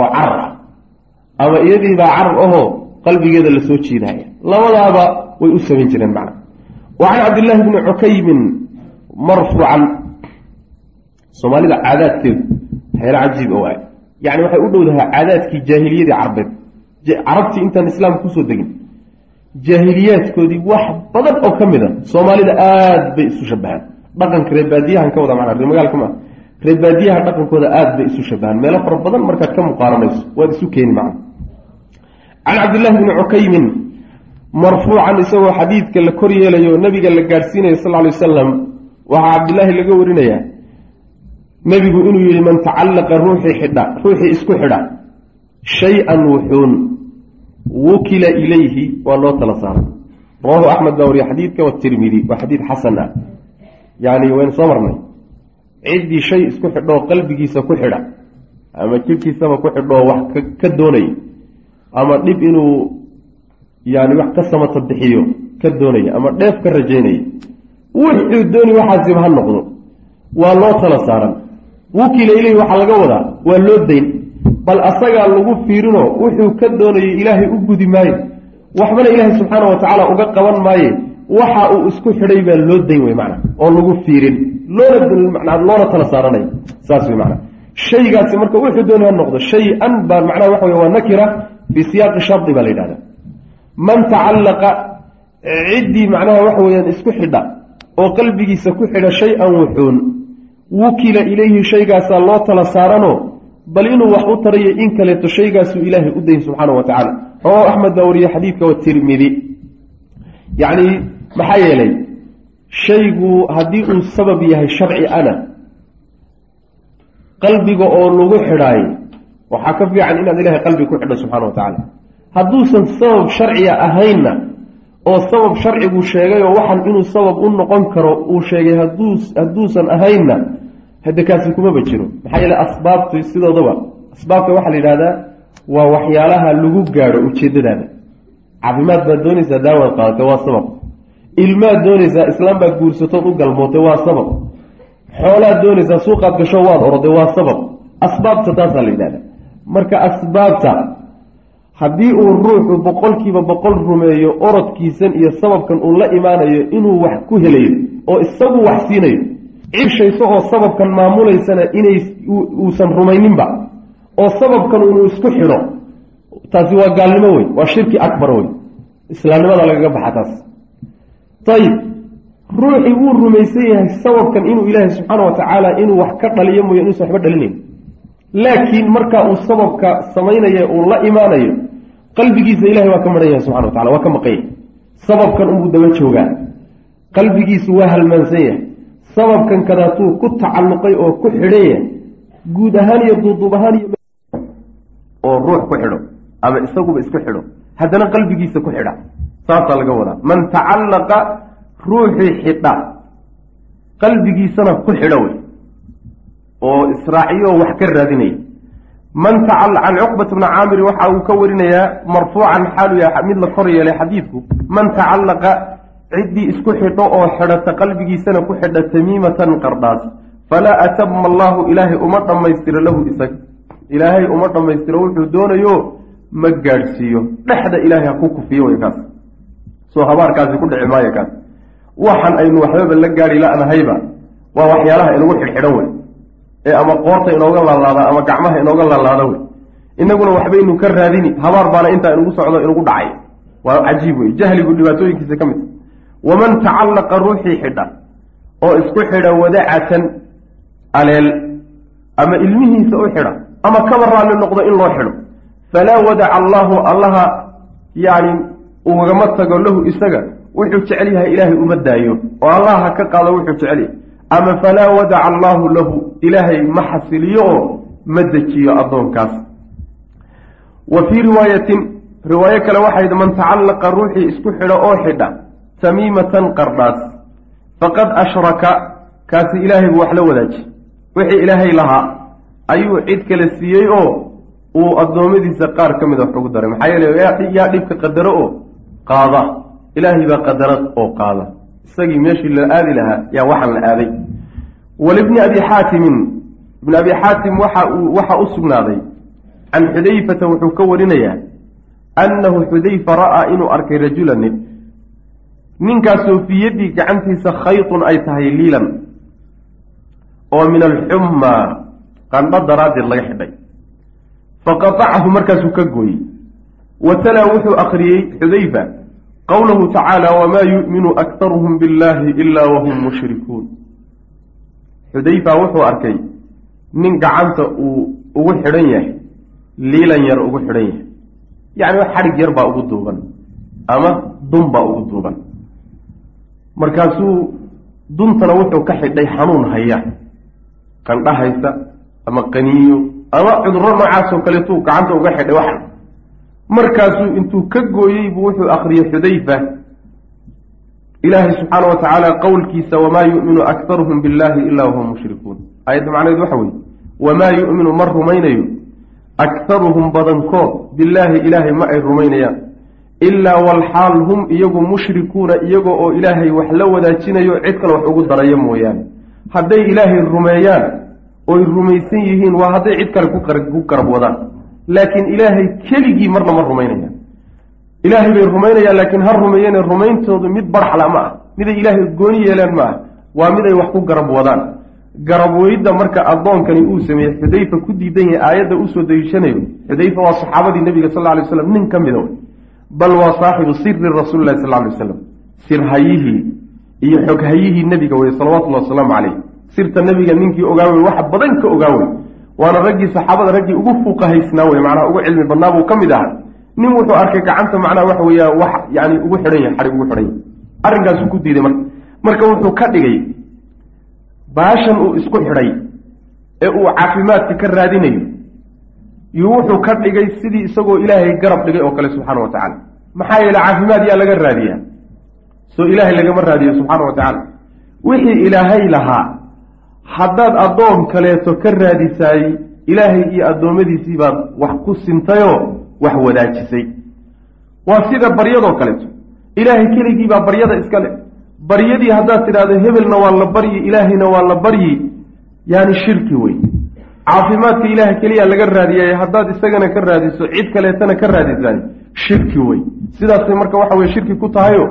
oo carar ah ama iyadiibaa carar ahoo qalbigeeda la soo jiidahaya labadaaba way u samayn jireen macna. Wa cabdillaahi bni cukaymin marfuucan soomaalida caadaadkeedu waxyaala cajiib o ah yacni waxay u dhowdahaa caadaadkii jaahiliyadii carbeed. Carabtii intaan islaamka ku soo degin jaahiliyaadkoodii wax badan oo ka mid a soomaalida aada bay isu shabahaan dhaqanka reebaadiyahan ka wada macnaa reemagaalka maa reebaadiyaha dhaqankooda aada bay isu shabahaan meelo fara badan markaad ka muqaaranayso waad isu keeni macna. Can cabdillahi bni cukaymin marfuucan isagoo xadiidka la kor yeelayo nabiga la gaadhsiinayo sal ly wasalam waxaa cabdillaahi laga warinayaa nebigu inuu yihi man tacallaqa ruuxii xidha ruuxii isku xidha shay-an wuxuun wukila ilayhi waa loo tala saaray. Rawahu axmed baa wariye xadiidka watirmidi waa xadiid xasan ah yacni waynu soo marnay. Ciddii shay isku xidhoo qalbigiisa ku xidha. Ama jidhkiisaba ku xidhoo wax ka doonaya ama dhib inuu yani wax ka samata bixiyo ka doonaya ama dheef ka rajaynaya wuxuu dooni waxaasiba ha noqdo. Waa loo tala saaran. Wukila ilayhi waxaa laga wadaa. Waa loo dayn. Bal asagaa lagu fiirinoo wuxuu ka doonayo ilaahay u gudi maayo waxbana ilaahay subxaana wa tacaala uga qaban maaye waxa uu isku xidhay baa loo dayn wey macna oo lagu fiirin loona loona tala saaranayo saas wey macna. Shaygaasi marka wuxuu doonay ha noqdo shay-an baa macnaha waxa wey waa nakira fii siyaaqi shardi baa la yidhahda man tacallaqa ciddii macnaha waxa weeyaan isku xidha oo qalbigiisa ku xidha shay-an wuxuun wukila ilayhi shaygaasaa loo tala saaranoo bal inuu wax u tarayo in kaleeto shaygaasuu ilaahay u dayn subxaana wa tacaala rawahu axmed baa wariye xadiidka watirmidi yacni maxaa yeelay shaygu haddii uu sabab yahay sharci ana qalbiga oo lagu xidhaayo waxaa ka fiican inaad ilahay qalbiga ku xidho subxana wa tacaala. Hadduusan sabab sharciga ahaynna oo sabab sharcigu sheegay oo waxan inuu sabab u noqon karo uu sheegay haduu hadduusan ahaynna hadde kaasi kumaba jiro maxaa yeele asbaabtu sidoodaba asbaabta waxaa la yidhahdaa waa waxyaalaha lagu gaadho ujeeddadaada. Caafimaad baad doonaysaa daawaad qaadatay waa sabab ilmaad doonaysaa islaam baad guursatood u galmootay waa sabab. Xoolaad doonaysaa suuqaad gasho waad oroday waa sabab. Asbaabta taasaa la yidhahda marka asbaabta haddii uu ruuxu boqolkiiba boqol rumeeyo orodkiisan iyo sababkan uu la imaanayo inuu wax ku helayo oo isagu wax siinayo cishayso oo sababkan maamulaysana inay uusan rumayninba oo sababkan unu isku xidho taasi waa gaalnimo wey waa shirki akbar wey islaamnimada lagaga baxa taas ayib ruuxii wuu rumaysan yahay sababkan inuu ilaahay subxaana wa tacaala inuu wax ka dhaliyo mooye inuusan waxba dhalinayn laakiin marka uu sababka samaynaya uu la imaanayo qalbigiisa ilahay waa ka maran yahay subxana wa tacala waa ka maqan sababkan unbuu daba joogaa. Qalbigiisu waa halmaansan yahay. Sababkan kadaatuu ku tacalluqay oo ku xidhan guud ahaan iyo duuduub ahaan iyo oo ruux ku xidho ama isaguba isku xidho. Haddana qalbigiisa ku xidha saasaa laga wadaa. Man tacallaqa ruuxii xidha qalbigiisana ku xidho wey oo israaciyo wax ka raadinaya. Man tacal can cuqbat bni caamir waxa uu ka warinayaa marfuucan xaalu yahay mid la kor yeelay xadiidku. Man tacallaqa ciddii isku xidho oo xidhata qalbigiisana ku xidha tamiimatan qardhaas falaa atama allaahu ilaahay uma dhammaystiro lahu isaga. Ilaahay uma dhammaystiro wuxuu doonayo ma gaadhsiiyo. Dhexda ilaahay ha ku kufiyo way kaas soo habaarkaasi ku dhici maayo kaas. Waxan aynu waxbaba la gaadhi la-nahayba waa waxyaalaha inagu xidhxidhan wey ee ama qoorta inooga laalaada ama gacmaha inooga laalaada wey inaguna waxbaynu ka raadini habaar baana intaa inugu socdo inugu dhacay. Waa cajiib wey jahligu dhibaatooyinkiisa ka mid waman tacallaqa ruuxii xidha oo isku xidha wadacatan aleel ama ilmihiisa u xidha ama kaba raalli noqdo in loo xidho falaa wadaca allaahu allaha yacni ugama tago lahu isaga wuxuu jecel yahay ilaahay uma daayo oo allah ha ka qaado wuxuu jecel yahay. Ama falaa wadaca allaahu lahu ilaahay ma xasiliyo oo ma dejiyo addoonkaas. Wa fii riwaayatin riwaayo kale waxayd man tacallaqa ruuxii isku xidho oo xidha tamiimatan qardhaas faqad ashraka kaasi ilaahay buu wax la wadaaji wixii ilaahay lahaa ayuu cid kale siiyey oo uu addoommadiisa qaar ka mida wax ugu daray. Maxaa yeele yaa dhibka qadaro oo qaada. Ilaahay baa qadara oo qaada. Isagii meeshii la aadi lahaa yaa waxaan la aaday. Walibni abi xaatimin ibni abi xaatim waxa u sugnaaday. Can xudayfata wuxuu ka warinayaa annahu xudayfa ra'aa inuu arkay rajula nin ninkaasoo fii yaddii gacantiisa khaytun ay tahay liilan. Oo min alxummaa qandho daraaddeed laga xidhay. Faqatacahu markaasuu ka gooyey wa talaa wuxuu akhriyey xudayfa qowlahu tacaala wamaa yu'minu aktaruhum billahi ilaa wahum mushrikuun xudayfa wuxuu arkay nin gacanta uu ugu xidhan yahay liilan yar ugu xidhan yahay. Yacni wax xadhig yar baa ugu duuban ama dun baa ugu duuban. Markaasuu duntana wuxuu ka xidhay xanuun haya qandha haysa ama qaniyo ama cudurro noocaasoo kaleetuu gacanta uga xidhay waxan markaasuu intuu ka gooyey buu wuxuu akhriyey xudayfa. Ilaahay subxaana wa tacaala qowlkiisa wamaa yu'minu aktaruhum billahi ilaa wahum mushrikuun. Aayadda macnaheed waxa weeye wamaa yu'minu ma rumaynayo? Aktaruhum badankood billaahi ilaahay ma ay rumaynayaan. Ilaa walxaal hum iyagu mushrikuuna iyago oo ilaahay wax la wadaajinayo cid kale wax ugu darayo mooyaane. Hadday ilaahay rumeeyaan oy rumaysan yihiin waa hadday cid kale ku garab wadaan laakiin ilaahay keligii marna ma rumaynayaan. Ilaahay bay rumaynayaan laakiin ha rumeeyeen rumayntoodu mid barxla ma ah. Miday ilaahay gooni yeelaan ma ah. Waa mid ay wax ku garab wadaan. Garab weydda marka addoonkani uu sameeyey xudayfa ku diidan yahay aayadda u soo daliishanayo xudayfa waa saxaabadii nebiga sal ly slam nin ka mida bal waa saaxibu siri rasuulilahi sal lay waslam sirhayihii iyo xoghayihii nebiga wey salawatullahi wasalaamu caleyh sirta nebiga ninkii ogaawey wax badan ka ogaawey waana raggii saxaabada raggii ugu fuuqahaysnaa wey macnaha ugu cilmi badnaa buu ka mid ahaa. Nin wuxuu arkay gacanta macnaha waxa weeya wax yani ugu xidhan yahay xadhig ugu xidhan yahay. Arrinkaasuu ku diiday marka. Marka wuxuu ka dhigay baashan uu isku xidhay ee uu caafimaadka ka raadinayo iyo wuxuu ka dhigay sidii isagoo ilaahay garab dhigay oo kale subxaana wa tacaala. Maxaa yeele caafimaad yaa laga raadiyaa? Soo ilaahay lagama raadiyo subxaana wa tacaala. Wixii ilaahay lahaa haddaad addoon kaleeto ka raadisaay ilaahay iyo addoommadiisii baad wax ku sintayoo wax wadaajisay. Waa sida baryadoo kaleeto ilaahay keligii baa baryada iska le baryadii haddaad tidhaahdo hebelna waa la baryi ilaahayna waa la baryi yaani shirki wey caafimaadka ilaah keliya laga raadiyay haddaad isagana ka raadiso cid kaleetana ka raadisaay shirki wey sidaasay marka waxa weye shirki ku tahayo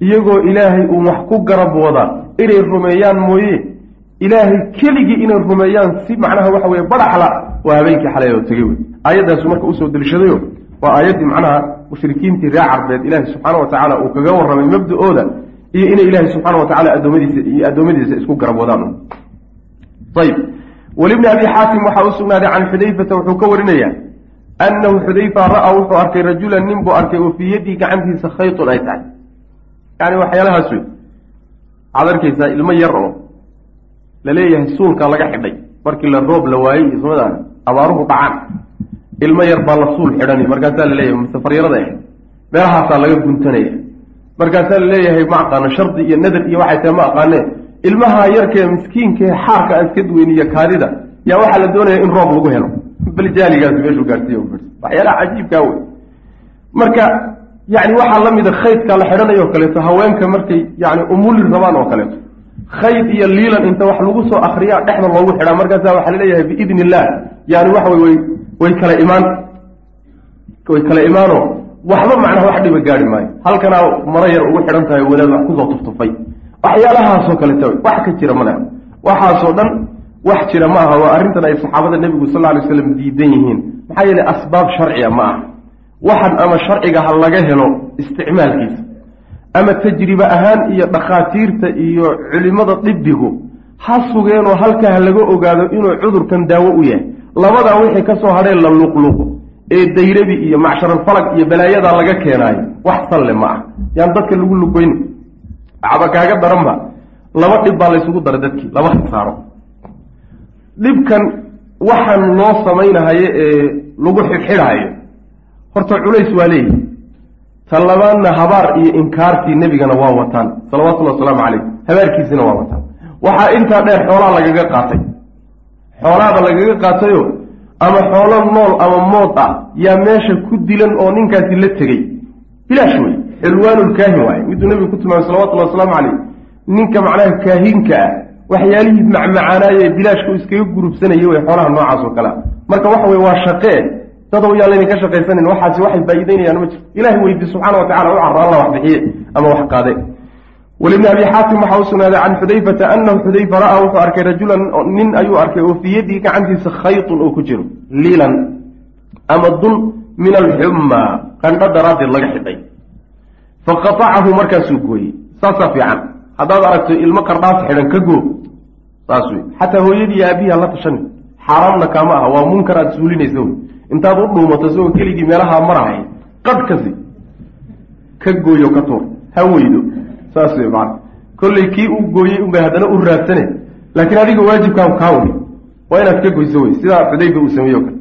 iyagoo ilaahay uu wax ku garab wada inay rumeeyaan mooye ilaahay keligii inay rumeeyaan si macnaha waxa weye badaxla waa habeenkii xalay oo tegey wey aayaddaasu marka u soo delishadayo waa aayaddii macnaha mushrikiintii reer carbeed ilaahi subxaana wa tacaala uu kaga warramay mabda-ooda iyo inay ilaahi subxaana wa tacala adoomadiisa iyo addoommadiisa isku garab wadaan ayib walibni abi xaatim waxaa u sugnaaday can xudayfata wuxuu ka warinayaa annahu xudayfa ra'a wuxuu arkay rajulan nin buu arkay oo fii yaddii gacantiisa khaytun ay tahay. Yani waxyaalahaas wey waxaad arkaysaa ilmo yar oo la leeyahay suulkaa laga xidhay. Markii la roob la waayey iyo sumada abaaruhu dhacaan. Ilmo yar baa la suul xidhani markaasaa la leeyahay musafaryarada ah meelahaasaa laga guntanaya markaasaa la leeyahay ma aqaano shardi iyo nadar iyo waxay tahay ma aqaanee ilmaha yarkee miskiinkae xaarka aan iska duweyniyo kaadida yaa waxaa la doonaya in roob lagu helo. Bal jaaligaasi meeshuu gaarsiiy waxyaalaha cajiibkaa wey. Marka yani waxaa la mida khaydka la xidhanayo kaleeto haweenka markay yani umuli rabaan oo kaleeto khayd iyo liilan inta wax lagu soo akriya dhexda loogu xidhaa markaasa waxaa la leeyahay biidni illah yani waxa wey way kala imaan way kala imaano waxba macnaha wax dhiba gaari maayo. Halkanaa maro yar ugu xidhan tahay wadaad wax ku soo tuftufay. Waxyaalahaasoo kaleta wax ka jira ma waxaasoo dhan wax jira ma aha. Waa arrintan ay saxaabada nebigu sal alay slam diidan yihiin. Maxaa yeele asbaab sharciya ma aha. Waxan ama sharciga ha laga helo isticmaalkiisa ama tajribe ahaan iyo dhakhaatiirta iyo culimada dibigu ha sugeenoo halkaa ha laga ogaado inuu cudurkan daawo u yahay. Labadaa wixii ka soo hadheen la luqluqo ee dayrabi iyo macsharalfalag iyo balaayadaa laga keenaayo wax salle ma ah. Yaan dadka lagu lugoyn waxba kaaga daranba laba dhib baa laysugu dara dadkii laba khasaaro dhibkan waxaan loo samaynahayo ee lagu xidhxidhaayo. Horta culays waa leeyihi ta labaadna habaar iyo inkaartii nebigana waa wataan. Salawatullahi wasalaamu calayh. Habaarkiisina waa wataan. Waxaa intaa dheer xoolaa lagaga qaatay. Xoolaaba lagaga qaatayo ama xoolo nool ama mood ah yaa meesha ku dilan oo ninkaasi la tegey. Bilaash wey xilwaanulkaahin waaye. Miduu nebigu ku tilmaamay salawatullahi wasalaamu calayh ninka macnaha kaahinka ah waxyaalihii macmacaanaaye bilaashku iskaga gurubsanaya wey xoolaha noocaas oo kale a marka waxa wey waa shaqee dadow yaan laynin ka shaqaysanin waxaasi waxay faa'iideynayaan ma jirto ilahi weydi subxana wa tacala u carra alla wax bixiye ama wax qaade walibni abi xaatim waxaa u sugnaaday can xudayfata anahu xudayfa ra'a wuxuu arkay rajulan nin ayuu arkay oo fii yaddii gacantiisa khaytun oo ku jiro liilan ama dun min alxumma qandho daraaddeed laga xidhay. Faqatacahu markaasuu gooyey. Saasaa fiican. Haddaad aragto ilmo qardhaas xidhan ka goo saas wey xataa hooyadii iyo aabihi la tashani. Xaaraamna kaama aha. Waa munkar aad suulinaysa intaad u dhuumato isagoo keligii meelahaa marahay qadh kasi ka gooyo ka tuur ha weydo. Saas wey maana kollay kii uu gooyey unbay haddana u raadsane. Laakiin adiga waajibkaa kaa wey waa inaad ka goyso wey. Sidaa xudayfa uu sameeyo kale.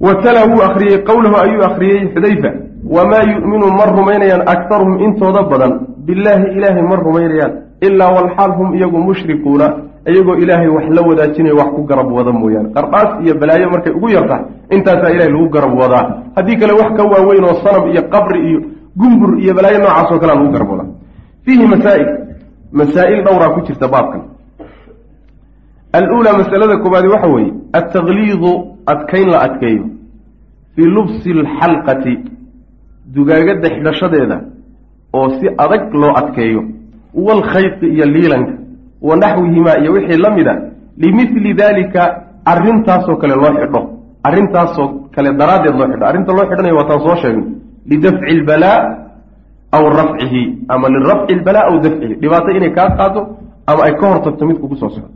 Wa tala wuu akriyey qowlahu ayuu akriyey xudayfa. Wamaa yu'minu ma rumaynayaan aktaruhum intooda badan. Billaahi ilaahay ma rumaynayaan ilaa walxaal hum iyagu mushrikuuna iyagoo ilaahay wax la wadaajinayo wax ku garab wada mooyaane qardhaas iyo balaayo markay ugu yartahay intaasaa ilahay lagu garab wadaa haddii kale wax ka waaweyn oo sanab iyo qabri iyo gumbur iyo balaayo noocaas oo kalea lagu garab wadaa fiihi masaa'il. Masaa'il dhowraa ku jirta baabkan. Aluulaa masalada koobaadi waxa weeye altaqliidu adkayn la adkeeyo. Fii lubsi alxalqati dugaagadda xidhashadeeda oo si adag loo adkeeyo. Walkhayti iyo liilanka wa naxwihimaa iyo wixii la mid a limidli daalika arrintaasoo kale loo xidho. Arrintaasoo kale daraaddeed loo xidho. Arrinta loo xidhanayo waataan soo sheegno lidafci ilbalaa aw rafcihi ama lirafci ilbalaa aw dafcihi. Dhibaato inay kaa qaado ama ay ka hortagto mid kugu soo socdo.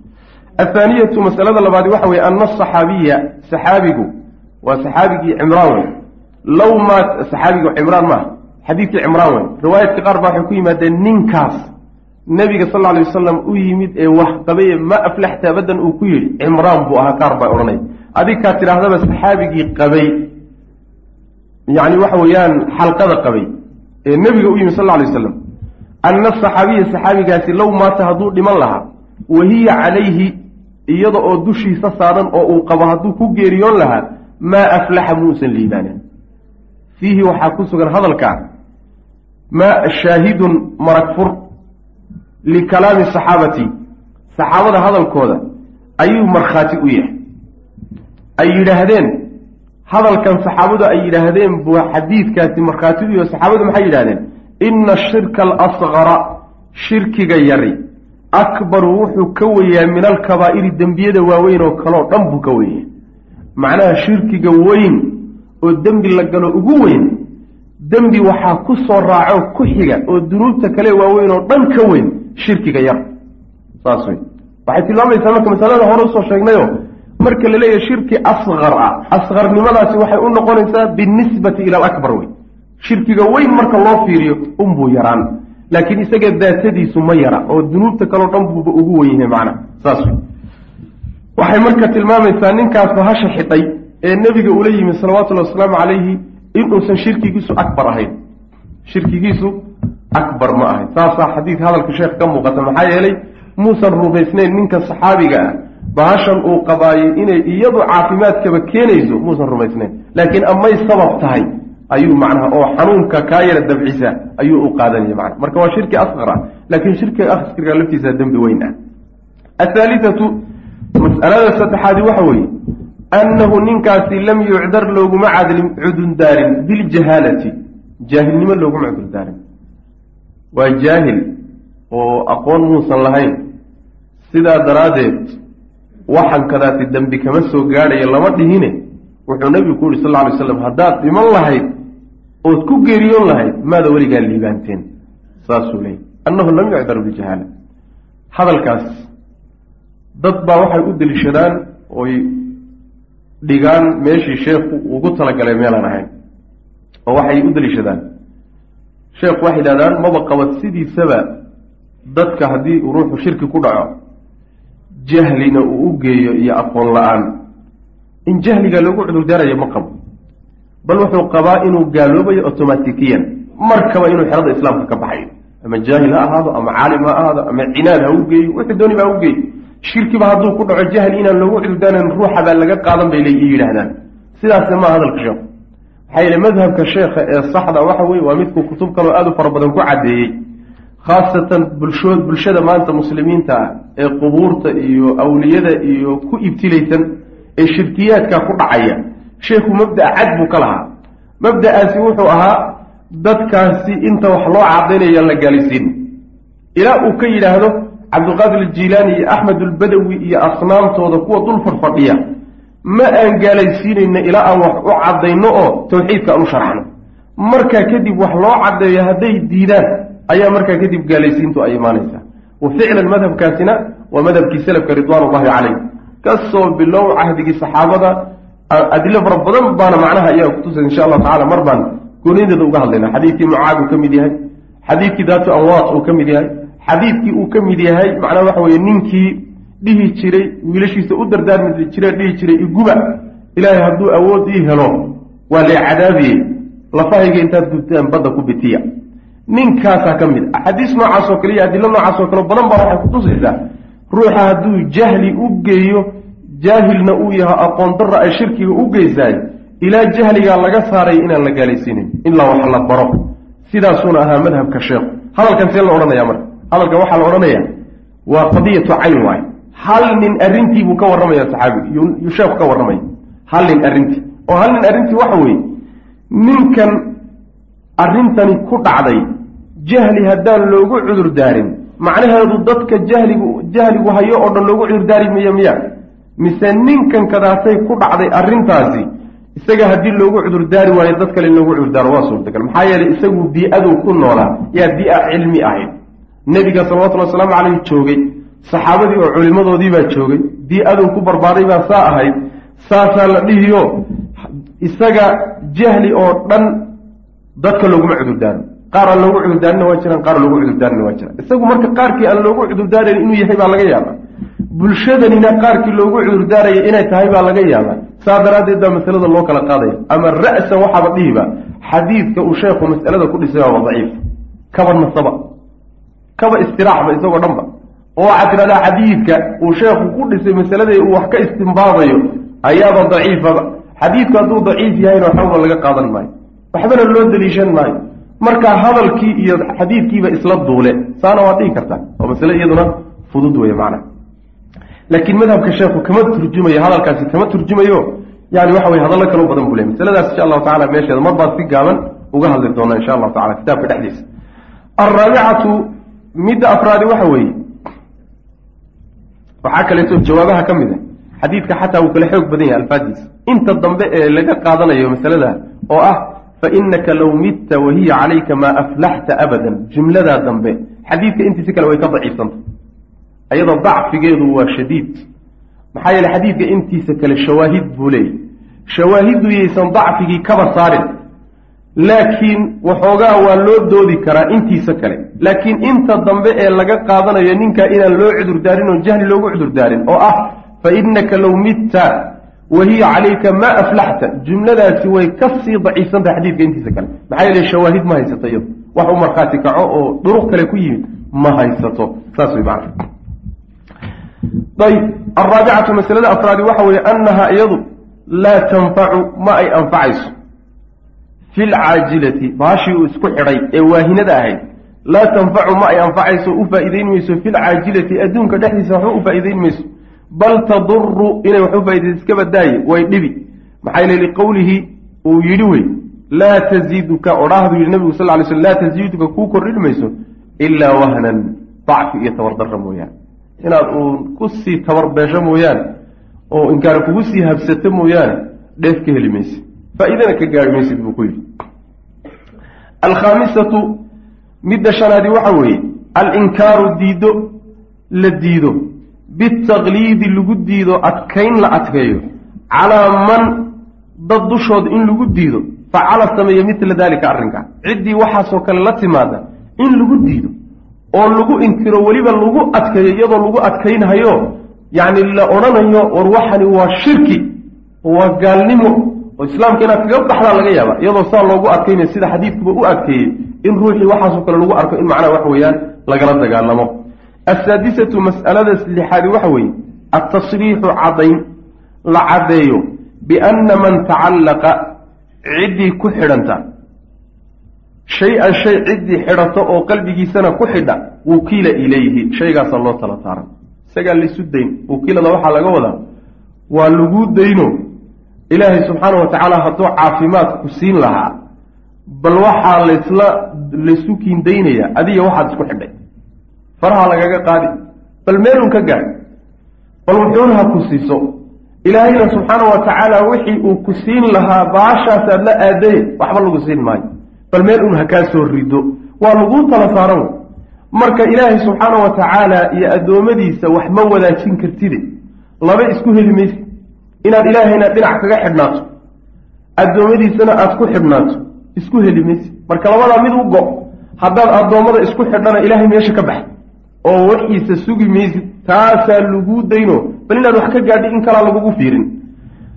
Athaaniyatu masalada labaadi waxa weye ana asaxaabiya saxaabigu waa saxaabigii cimraan wey low maat saxaabigu cimraan maaha. Xadiidkii cimraan wey riwaayadka qaar baa waxay ku yimaadeen ninkaas nabiga sal alay wasalam u yimid ee wax qabaye ma aflaxta abadan uu ku yidhi cimraan buu ahaa qaar baa odhanay. Adig kaa tidhaahdaba saxaabigii qabay. Yacni waxa weeyaan xalqada qabay ee nebiga u yimid sal alay waslam anna saxaabiya saxaabigaasi low maata hadduu dhiman lahaa wahiya calayhi iyada oo dushiisa saaran oo uu qabo hadduu ku geeriyoon lahaa maa aflaxa muusan liibaanin. Fiihi waxaa ku sugan hadalkaa maa shaahidun marag fur likalaami saxaabati saxaabada hadalkooda ayuu markhaati u yahay. Ay yidhaahdeen hadalkan saxaabadu ay yidhaahdeen buu xadiidkaasi markhaati u yahay saxaabadu maxay yidhahdeen ina ashirka alasqara shirkiga yari akbaru wuxuu ka weyaa min alkabaa'iri dembiyada waaweyn oo kaleo dhan buu ka weyaa macnaha shirkiga weyn oo dembi la galo ugu weyn dembi waxaa ku soo raaco ku xiga oo dunuubta kale waaweyn oo dhan ka weyn shirkiga yar. Saas wey waxay tilmaamaysaa marka masalada hore u soo sheegnayo marka la shirki asqar ah. Asqarnimadaasi waxay u noqonaysaa binisbati ila alakbar wey shirkiga weyn marka loo fiiriyo unbuu yaraan. Laakiin isaga daatadiisu ma yara oo dunuubta kaleo dhan buuba ugu wen yahay macna. Saas wey waxay marka tilmaamaysaa ninkaas bahasha xidhay ee nebiga ula yimi salawatullahi wasalaamu calayhi inuusan shirkigiisu akbar ahayn. Shirkigiisu akbar ma ahayn saasaa xadiid hadalka sheekh ka muuqata maxaa yeelay muusan rumaysnayn ninka saxaabiga ah bahashan uu qabaayey inay iyadu caafimaadkaba keenayso muusan rumaysnayn laakiin amay sabab tahay ayuu macnaha oo xanuunka kaa yara dabcisa ayuu u qaadanaya macna marka waa shirki asqar ah laakiin shirkiga asqarka laftiisa dembi weyn ah athaalithatu mas'alada saddexaadi waxa weeye annahu ninkaasi lam yucdar looguma cadlin cudurdaarin biljahaalati jaahilnimo looguma cudurdaarin waa jaahil oo aqoon muusan lahayn. Sidaa daraaddeed waxan kadaati dembi kama soo gaadhayo lama dhihine wuxuu nebigu ku yihi sal lla alay slam haddaad dhiman lahayd ood ku geeriyoon lahayd maada weligaa liibaanteen. Saasuu leeyay annahu lam yucdar biljahaala hadalkaas dad baa waxay u deliishadaan oy dhigaan meeshii sheekhu ugu talagalay meelaan ahayn oo waxay u deliishadaan sheekhu waxay yidhahdaan maba qabad sidiisaba dadka haddii uu ruuxu shirki ku dhaco jahlina uu u geeyo iyo aqoon la'aan. In jahliga loogu cudurdaarayo ma qabo bal wuxuu qabaa inuu gaaloobayo automatikiyan markaba inuu xerada islaamka ka baxayo ama jaahil ha ahaado ama caalim ha ahaado ama cinaad ha u geeyo wixii dooniba ha u geeyo. Shirkiba hadduu ku dhaco jahli inaan loogu cudurdaanan ruuxa baa laga qaadan bay yidhaahdaan. Sidaasna maa hadalka sheekhu maxaa yeele madhabka sheekha ee saxda waxa weye waa midkuu kutub kaloo aada u fara badan ku caddeeyey khaasatan bulshood bulshada maanta muslimiinta ah ee qubuurta iyo awliyada iyo ku ibtilaysan ee shirkiyaadka ku dhacaya. Sheekhu mabda' cad buu ka lahaa. Mabda'aasi wuxuu ahaa dadkaasi inta wax loo caddaynaya la gaalisiin ilaa uu ka yidhaahdo cabdulqaadir aljiilaani iyo axmed ulbadawi iyo asnaamtooda kuwa dul fadfadhiya ma aan gaalaysiinayno ilaa aan wax u caddayno oo tawxiidka aan u sharxno markaa kadib wax loo caddeeyo hadday diidaan ayaa markaa kadib gaalaysiintu ay imaanaysaa. Wa ficlan madhabkaasina waa madhabkii salafka ridwaan ullahi calayh ka soo bilow cahdigii saxaabada adilo fara badan baana macnaha ayaa kutusay insha allahu tacala mar baan goonideeda uga hadlayna xadiidkii mucaad uu ka mid yahay xadiidkii daatu anwaat uu ka mid yahay xadiidkii uu ka mid yahay macnaha waxa weeye ninkii dhihi jiray wiilashiisa u dardaarmi jire dhihi jiray iguba ilaahay hadduu awood ii helo waa lee cadaabiyey. Lafahayga intaad gubtaan badda ku bitiya. Ninkaasaa ka mid a xadiis noocaas oo kale iyo adilo noocaas oo kale badan baa waxay kutusaysaa ruuxa hadduu jahli u geeyo jaahilna uu yahay aqoon darra ay shirkiga u geysaay ilaa jahligaa laga saaray inaan la gaalaysiinin ilaa wax la baro. Sidaasuuna ahaa madhabka sheekhu hadalkan see la odhanaya marka? Hadalkan waxaa la odhanaya waa qadiyatu cayn waay hal nin arrintii buu ka warramaya saxaabigu yuu sheekhu ka warramaya hal nin arrintii. Oo hal nin arrintii waxa weeye ninkan arrintani ku dhacday jahli haddaan loogu cudur daarin macnaheedu dadka jahligu jahligu hayo oo dhan loogu cudurdaari maya miya mise ninkan kadaasay ku dhacday arrintaasi isaga haddii loogu cudurdaari waayo dad kale in loogu cudurdaaro waa suurtagal. Maxaa yeelay isagu bii-aduu ku noolaa. Yaa bii-a cilmi ahayd. Nebiga salawatullhi wasalaamu caleyh joogay saxaabadii oo culimadoodii baa joogay. Bii-aduu ku barbaaday baa saa ahayd. Saasaa la dhihiyo isaga jahli oo dhan dadka looguma cudurdaaro qaar aan loogu cudurdaarina waa jiraan qaar loogu cudurdaarina waa jiraan. Isagu marka qaarkii aan loogu cudurdaarayn inuu yahay baa laga yaabaa. Bulshadanina qaarkii loogu cudurdaaraya inay tahay baa laga yaabaa. Saa daraaddeed baa masalada loo kala qaadaya ama ra'san waxaaba dhihiba xadiidka uu sheekhu mas'alada ku dhisay waaba daciif. Kaba nasaba. Kaba istiraaxba isagoo dhanba oo tidhahdaa xadiidka uu sheekhu ku dhisay masaladii uu wax ka istimbaadayo ayaaba daciifaba. Xadiidku hadduu daciif yahayna waxbaba laga qaadan maayo. Waxbana loo daliishan maayo. Marka hadalkii iyo xadiidkiiba isla duule saana waa dhihi kartaa. Oo masale iyaduna fudud wey macna. Laakiin madhabka sheekhu kama turjumayo hadalkaasi kama turjumayo yani waxa weye hadallo kaloo badan buu ley masaladaas insha allahu tacala meesheeda mar baa si gaaban uga hadli doona insha allahu tacala kitaabka dhexdiisa. Alraabicatu midda afraadi waxa weeye waxaa kaleeto jawaabaha ka mid a xadiidka xataa wuu kala xoog badan yahay alfaadiisa inta dambe ee laga qaadanayo masalada oo ah fa inaka low mitta wahiya calayka maa aflaxta abadan. Jumladaa dambe xadiidka intiisi kale way ka daciifsanta ayadoo dacfigeedu waa shadiid. Maxaa yeele xadiidka intiisa kale shawaahid buu leeyay shawaahiddu yaysan dacfigii kaba saarin laakiin waxoogaa waa loo doodi karaa intiisa kale. Laakiin inta dambe ee laga qaadanayo ninkaa inaan loo cudurdaarin oo jahli loogu cudurdaarin oo ah fa innaka low mitta wahiya calayka maa aflaxta. Jumladaasi way ka sii daciifsantahay xadiidka intiisa kale. Maxaa yeele shawaahid ma haysato iyado wax u markhaati kaco oo duruq kale ku yimid ma haysato. Saas way macana ayb alraabicatu masalada afraadi waxa weeye annaha iyadu laa tanfacu ma ay anfacayso fi lcaajilati baashii uu isku xidhay ee waahinada ahayd laa tanfacu ma ay anfacayso u faa'iideyn mayso fi lcaajilati adduunka dhexdiisa waxba u faa'iideyn mayso bal taduru inay wax u faaidayso iska badaaye way dhibi maxaa yele liqowlihi uu yidhi wey laa taziiduka odhaahdu yihi nabigu sal ly sl laa taziiduka kuu kordhin mayso ilaa wahnan dacfi iyo tabardarra mooyaane inaad uun ku sii tabarbeesho mooyaane oo inkaana kugu sii habsato mooyaane dheef ka heli maysid faa-iidana ka gaari buu ku yidhi alkhaamisatu midda shanaadi waxa weeye alinkaaru diido la diido bitaqliidi lagu diido adkayn la adkeeyo calaa man dad dushooda in lagu diido facala sameeya midla daalika arrinkaa ciddii waxaasoo kale la timaada in lagu diido oo lagu inkiro weliba lagu adkeeyo iyadoo lagu adkaynhayo yacni la odhanayo war waxani waa shirki waa gaalnimo oo islaamka inaad kaga baxdaa laga yaaba iyadoo saa loogu adkaynayo sida xadiidkuba u adkeeyey in ruuxii waxaasoo kale lagu arko in macnaha waxa weeyaan lagala dagaalamo. Asaadisatu mas'alada lixaadi waxa weeye altasriixu cadayn la caddeeyo bianna man tacallaqa ciddii ku xidhanta. Shay-an shay ciddii xidhato oo qalbigiisana ku xidha wukiila ilayhi shaygaasaa loo tala saaran isagaa laisu dayn wakiilada waxaa laga wadaa waa laguu dayno ilaahay subxaana wa tacaala hadduu caafimaad ku siin lahaa bal waxaa laysla laysu kiindaynaya adiga waxaad isku xidhay. Faraha lagaga qaadi bal meelun ka gaadh bal wuxuuna ha ku siiso. Ilaahayna subxaana wa tacaala wixii uu ku siin lahaa baashaasaad la aadaye waxba lagu siin maayo. Bal meel un ha kaa soo rido waa laguu tala saaran marka ilaahay subxaana wa tacaala iyo addoommadiisa wax ma wadaajin kartide. Laba isku heli mayse inaad ilaahayna dhinac kaga xidhnaato addoommadiisana aada ku xidhnaato isku heli mayse marka labadaa mid u go haddaad addoommada isku xidhana ilaahay meesha ka bax oo waxiisa sugi maysid taasaa laguu dayno. Bal inaad wax ka gaadhi in kalaa lagugu fiirin.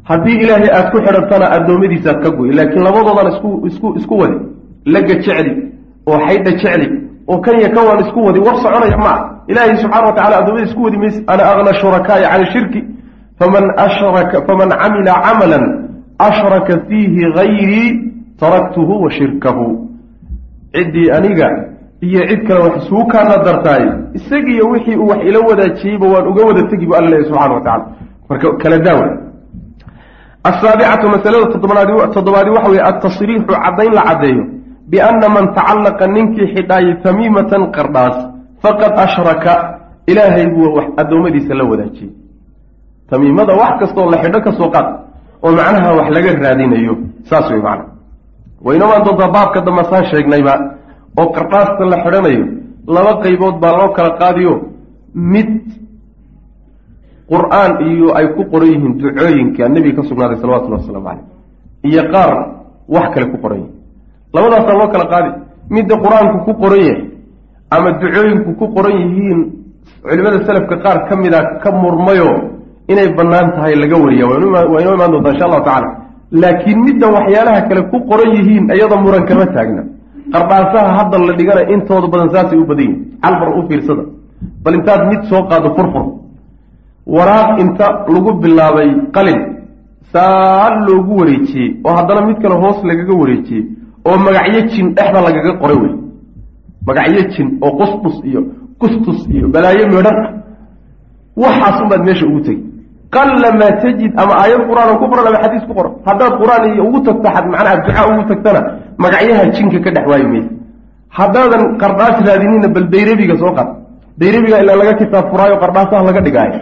Haddii ilaahay aada ku xidhantana addoommadiisaad ka goy laakiin labadoodan isku isku isku wadi. Laga jecli oo xaydha jecli oo kan iyo kan waan isku wadi. War soconaya maa ilaahay subxana wa tacala addoommada isku wadi maysid. Ana agna shurakaaya can shirki faman camila camalan ashraka fiihi gayrii taraktuhu wa shirkahu ciddii aniga iyo cid kale wax isugu kaana dartaay isagiiyo wixii uu wax ila wadaajiyeyba waan uga wada tegi bu alla leeyahy subxana wa tacala marka kala daawa asaabicatu masalada toddobaadi waxa weye altasriixu caddayn la caddeeyo bianna man tacallaqa ninkii xidhaayay tamiimatan qardhaas faqad ashraka ilaahay buu wax addoommadiisa la wadaajiyey tamiimada wax kastooo la xidho ka soo qaad oo macnaha wax laga raadinayo saas wey macna. Waynamaan doontaa baabka dambe saan sheegnayba oo qardhaasta la xidhanayo laba qaybood baa loo kala qaadiyo. Mid qur'aan iyo ay ku qoran yihiin ducooyinka nebiga ka sugnaaday salawatullhi wasalaamu caleyh iyo qaar wax kale ku qoran yihiin labadaasaa loo kala qaadi. Midda qur'aanku ku qoran yahay ama ducooyinku ku qoran yihiin culimada selafka qaar ka mida ka murmayo inay bannaan tahay laga wariya. Waa inoo imaan doontaa insha allahu tacala laakiin midda waxyaalaha kale ku qoran yihiin iyada muran kama taagna. Qardhaasaha hadda la dhigana intooda badan saasay u badan yihiin calbar u fiirsada. Bal intaad mid soo qaado furfur. Waraaq inta lagu bilaabay qalin saa loogu wareejiyey oo haddana mid kale hoos lagaga wareejiyey oo magacyo jin dhexda lagaga qoray wey. Magacyo jin oo qustus iyo kustus iyo balaayo meedhan. Ah waxaasunbaad meesha ugu tegi qalla maa tajid ama aayad qur'aan oo ku qoran ama xadiis ku qoran haddaad qur'aan iyo ugu tagto macnaha ducaa ugu tagtana magacyaha jinka ka dhex waayi maysa haddaadan qardhaas raadinina bal dayrabiga soo qad dayrabiga ilaa laga kitaab furaayo qardhaasaha laga dhigaayo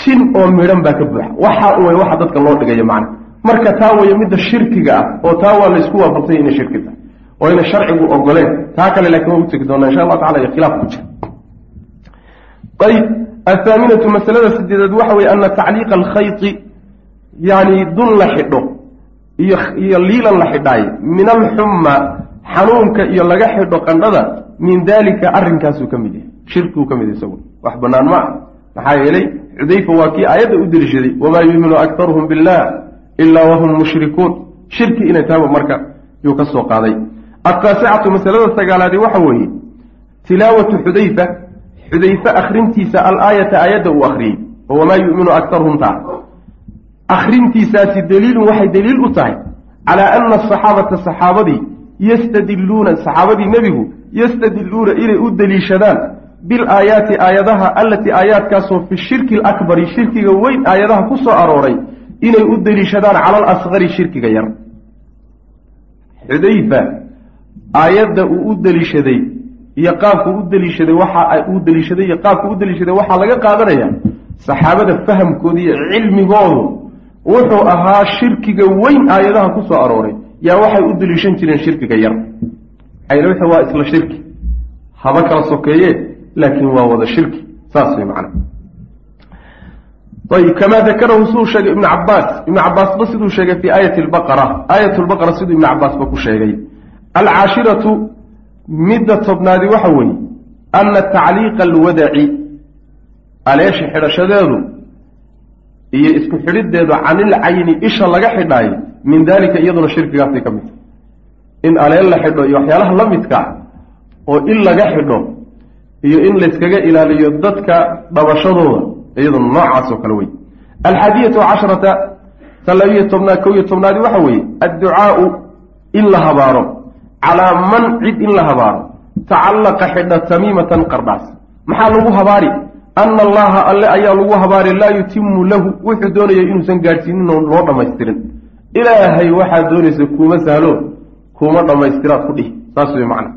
jin oo midhan baa ka buuxa waxa way waxa dadka loo dhigayo macna marka taa waya midda shirkiga ah oo taa waa laysku waafaqsanya inay shirki tahay oo ina sharcigu ogoleen taa kale laakiin waa utegi doonaa insha allah tacala iyo khilaaf ku jira athaaminatu masalada sideedaad waxa weye ana tacliiqa alkhayti yani dun la xidho iyo iyo liilan la xidhaaye min alxumma xanuunka iyo laga xidho qandhada min dalika arrinkaasuu ka mid yahay shirkiguu ka mid isagu wax banaan ma ah maxaa yeelay xudayfa waa kii aayadda u deliishaday wamaa yuuminu aktaruhum billah ilaa wahum mushrikuun shirki inay tahaba marka yuu ka soo qaaday ataasicatu masalada sagaalaadi waxa weeye tilaawatu xudayfa xudayfe akhrintiisa alaayata aayadda uu akhriyey oo wamaa yu'minu aktaruhum taa akhrintiisaasi daliilun waxay daliil u tahay calaa ana asaxaabata saxaabadii yastadiluuna saxaabadii nebigu yastadiluuna inay u deliishadaan bilaayaati aayadaha allatii aayaadkaasoo fi shirki alakbari shirkiga weyn aayadaha ku soo arooray inay u deliishadaan cala alasqari shirkiga yar. Xudayfa aayadda uu u deliishaday iyo qaabku u deliishaday waxa uu deliishaday iyo qaabku u deliishaday waxaa laga qaadanaya saxaabada fahamkooda iyo cilmigoodu wuxuu ahaa shirkiga weyn aayadaha ku soo arooray. Yaa waxay u deliishan jireen shirkiga yar. Maxaa waa isla shirki. Haba kala sokeeye laakiin waa wada shirki. Saas way macna. Ayb kamaa dakarahu siduu sheegay ibnu cabaas ibnu cabaasba siduu sheegay fi aayati lbaqara aayat lbaqara siduu ibnu cabaasba ku sheegay. Alcaashiratu midda tobnaadi waxa weeye ana tacliiqa alwadaci aleesha xidhashadeedu iyo isku xidhideedu canil cayni isha laga xidhaayo min dalika iyaduna shirkigaasay ka mid in aleel la xidho iyo waxyaalaha la midkaa oo in laga xidho iyo in layskaga ilaaliyo dadka dhabashadooda iyaduna noocaas oo kale wey alxaadiyatu casharata talabiyo tobnaad kow iyo tobnaadi waxa weeye adducaau in la habaaro calaa man cid in la habaaro tacallaqa xidha tamiimatan qardhaas maxaa lagu habaari ana allaha alle ayaa lagu habaari laa yutimu lahu wuxuu doonaya inuusan gaadhsiinin oo loo dhammaystirin ilaahay waxaad doonaysa kuuma sahlo kuuma dhammaystiraad ku dhihi saas wey macna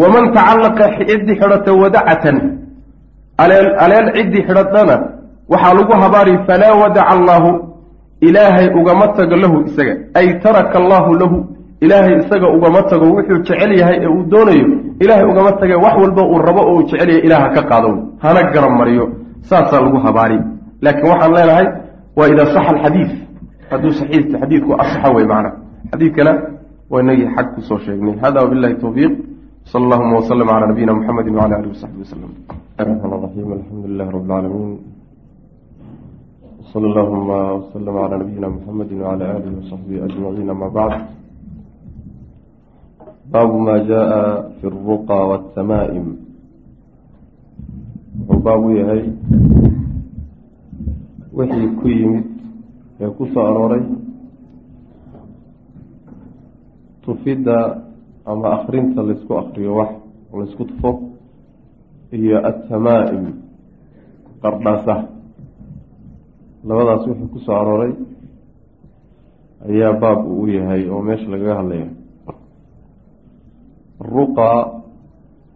waman tacallaqa ciddii xidhata wadacatan aleel ciddii xidhadhana waxaa lagu habaari falaa wadaca allaahu ilaahay ugama tago lahu isaga ay taraka allaahu lahu ilaahay isaga ugama tago wuxuu jecel yahay ee uu doonayo. Ilaahay ugama tage wax walba uu rabo oo uu jecel yahay ilaaha ka qaado. Hana garab mariyo. Saasaa lagu habaari. Laakiin waxaan leenahay waa idaa saxa alxadiid hadduu saxiixta xadiidku asaxa wey macna. Xadiidkana waa inagii xag ku soo sheegnay. Hada wabillahi towfiiq sal allahuma waslm cala nabiyina muxamedi wcala alihi wasaxbi waslm raxmaan raxiim alxamdu lilahi rabi lcaalamiin sal allahuma waslm cala nabiyina muxamedi wcala alihi wasaxbihi ajmaciin. Ama bacd baabu maa jaaa fi ruqa waltamaa'im wuxuu baab u yahay wixii ku yimid ee ku soo arooray tufidda ama akhrinta laysku akhriyo wax laysku tufo iyo atamaa'im qardhaasa labadaas wixii ku soo arooray ayaa baab uu yahay oo meesha lagaga hadlaya ruqa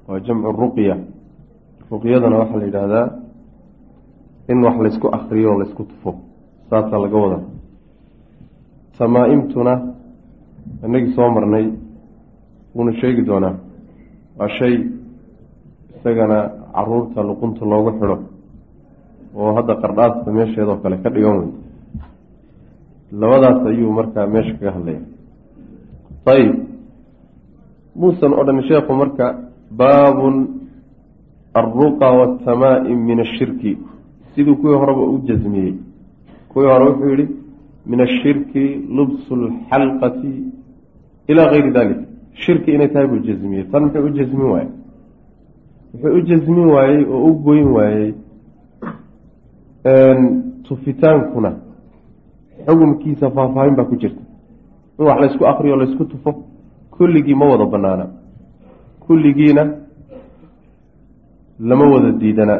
waa jamcu ruqya. Ruqyadana waxaa la yidhaahdaa in wax laysku akriyo o laysku tufo. Saasaa laga wada tamaa-imtuna inagii soo marnay wuuna sheegi doonaa. Waa shay isagana carruurta luqunta loogu xidho oo hadda qardhaasta meesheedoo kale ka dhigan wey labadaas ayuu markaa meesha kaga hadlaya ayib muusan odhan sheekhu marka baabun alruqa waatamaa'im min ashirki siduu kuwii horeba u jasmiyey kuwii hore wuxuu yihi min ashirki lubsu lxalqati ilaa gayri dalik shirki inay tahay buu jasmiyey tan muxuu u jasmin waayey? Wuxuu u jasmin waayey oo u goyn waayey tufitaankuna. Xukumkiisa faahfaahin baa ku jirta. In wax laysku akriyo laysku tufo kulligii ma wada banaana kulligiina lama wada diidana.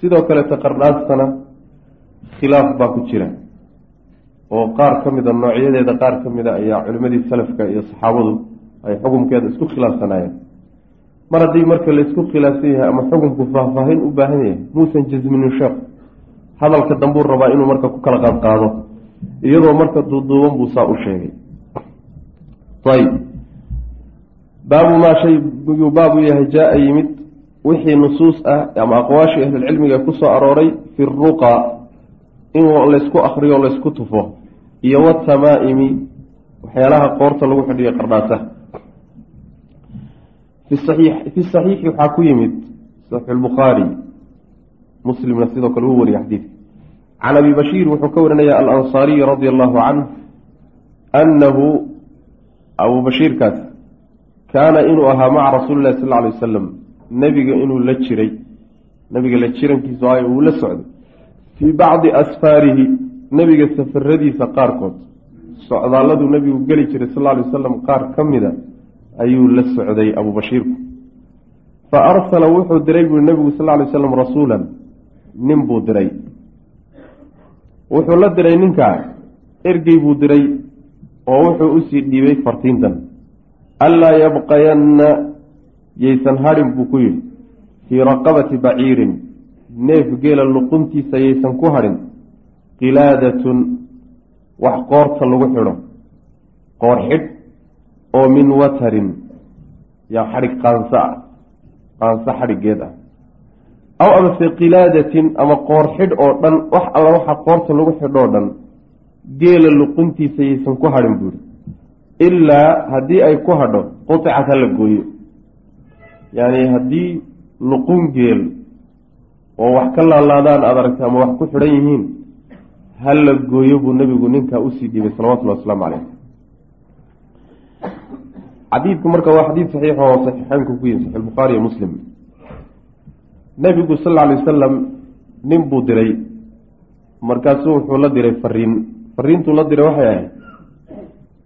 Sidoo kaleeta qardhaastana khilaaf baa ku jira. Oo qaar ka mida noocyadeeda qaar ka mida ayaa culimadii salafka iyo saxaabadu ay xukumkeeda isku khilaafsanaayeen. Mar haddii marka laysku khilaafsan yahay ama xukunku faahfaahin u baahan yahay muusan jasminin sheekh hadalka dambuu rabaa inuu marka ku kala qaadqaado iyadoo marka duuduuban buu saa u sheegay ayb baabu maa shay yuu baabu yahay jaa-a yimid wixii nusuus ah ama aqwaashii ahlulcilmiga ku soo arooray fi ruqa in laysku akriyo laysku tufo iyo watamaa'imi waxyaalaha qoorta lagu xidhiyo qardhaasa fi saxiixi waxaa ku yimid saxiix lbukhaari muslimna sidoo kale uu wariya xadiidka can abi bashiir wuxuu ka warinaya alansaariy radia allahu canh annahu abu bashiirkaas kaana inuu ahaa maca rasuuli lahi sal alay wasalam nebiga inuu la jiray. Nebiga la jirankiisu ay uu la socday. Fii bacdi asfaarihi nebiga safaradiisa qaarkood. Socdaaladuu nebigu geli jiray sal alay wasalam qaar ka mida ayuu la socday abubashiirku fa arsala wuxuu diray buui nebigu sal alay slam rasuulan. Nin buu diray. Wuxuu la diray ninkaa. Ergey buu diray oo wuxuu u sii dhiibay fartiintan anlaa yabqayanna yaysan hadhin buu ku yidhi fii raqabati baciirin neef geela luquntiisa yaysan ku hadhin qilaadatun wax qoorta lagu xidho qoor xidh oo min watarin yaa xadhig qaanso ah qaanso xadhiggeed ah. Aw amase qilaadatin ama qoor xidh oo dhan wax alla waxa qoorta lagu xidhoo dhan geela luquntiisa yaysan ku hadhin buuri. Ilaa haddii ay ku hadho quطicat ha la gooyo. Yacni haddii luqun geel oo wax ka laalaadaan aad aragta ama wax ku xidhan yihiin ha la gooyo buu nebigu ninkaa u sii dhiibay salawatullhi wasalaamu caleyh xadiidku marka waa xadiid saxiix oo saxiixeynku ku yihi saxix bukhaari iyo muslim. Nebigu sal lla alay wasalam nin buu diray markaasuu wuxuu la diray fariin fariintuu la diray waxay ahayd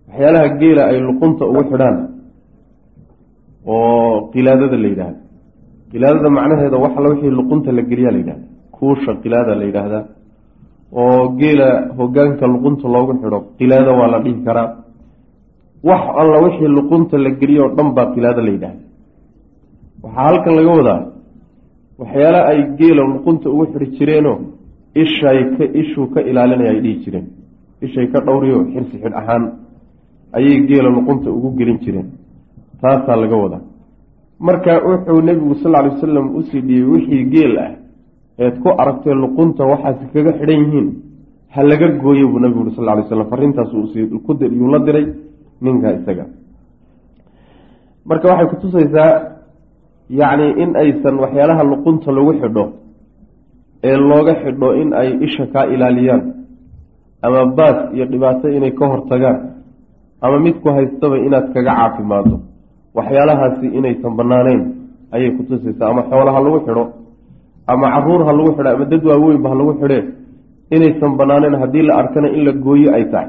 waxyaalaha geela ay luqunta ugu xidhaan oo qilaadada la yidhaahda qilaadada macnaheeda wax alla wixii luqunta la geliyaa la yidhahda kuusha qilaada la yidhaahdaa oo geela hogaanka luqunta loogu xidho qilaada waa la dhihi karaa. Wax alla wixii luqunta la geliyo o dhan baa qilaada la yidhaahda. Waxaa halkan laga wadaa waxyaala ay geela luqunta ugu xidhi jireenoo ishay ka ishuu ka ilaalinaya ay dhihi jireen ishay ka dhowriyo xirsi xidh ahaan ayay geela luqunta ugu gelin jireen. Taasaa laga wadaa. Marka wuxuu nebigu sal ly wasalam u sii dhiibay wixii geel ah eed ku aragtee luqunta waxaasi kaga xidhan yihiin ha laga gooyo buu nabigu uri sal lay slam fariintaasuyuu la diray ninka isaga. Marka waxay kutusaysaa yacni in aysan waxyaalaha luqunta lagu xidho ee looga xidho in ay isha kaa ilaaliyaan ama baas iyo dhibaato inay ka hortagaan ama midku haystaba inaad kaga caafimaado waxyaalahaasi inaysan banaanayn ayay kutusaysaa ama xoolaha lagu xidho ama carruur ha lagu xidho ama dad waaweynba ha lagu xidhee inaysan banaanayn haddii la arkana in la gooyo ay tahay.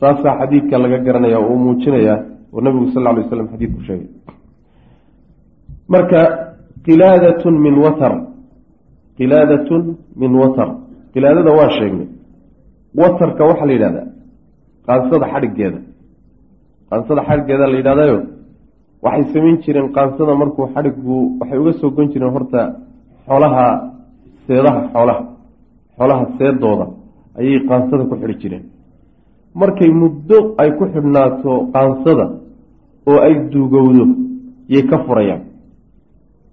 Saasaa xadiidka laga garanaya oo uu muujinayaa oo nabigu sal alay waslam xadiidku sheegay. Marka qilaadatun min watar. Qilaadatun min watar. Qilaadada waan sheegnay watarka waxaa la yidhahdaa qaansada xadhiggeeda. Qaansada xadhiggeeda la yidhahdayo waxay samayn jireen qaansada markuu xadhiggu waxay uga soo gon jireen horta xoolaha seedaha xoolaha xoolaha seedooda ayay qaansada ku xidhi jireen. Markay muddo ay ku xidhnaato qaansada oo ay duugowdo yay ka furayaan.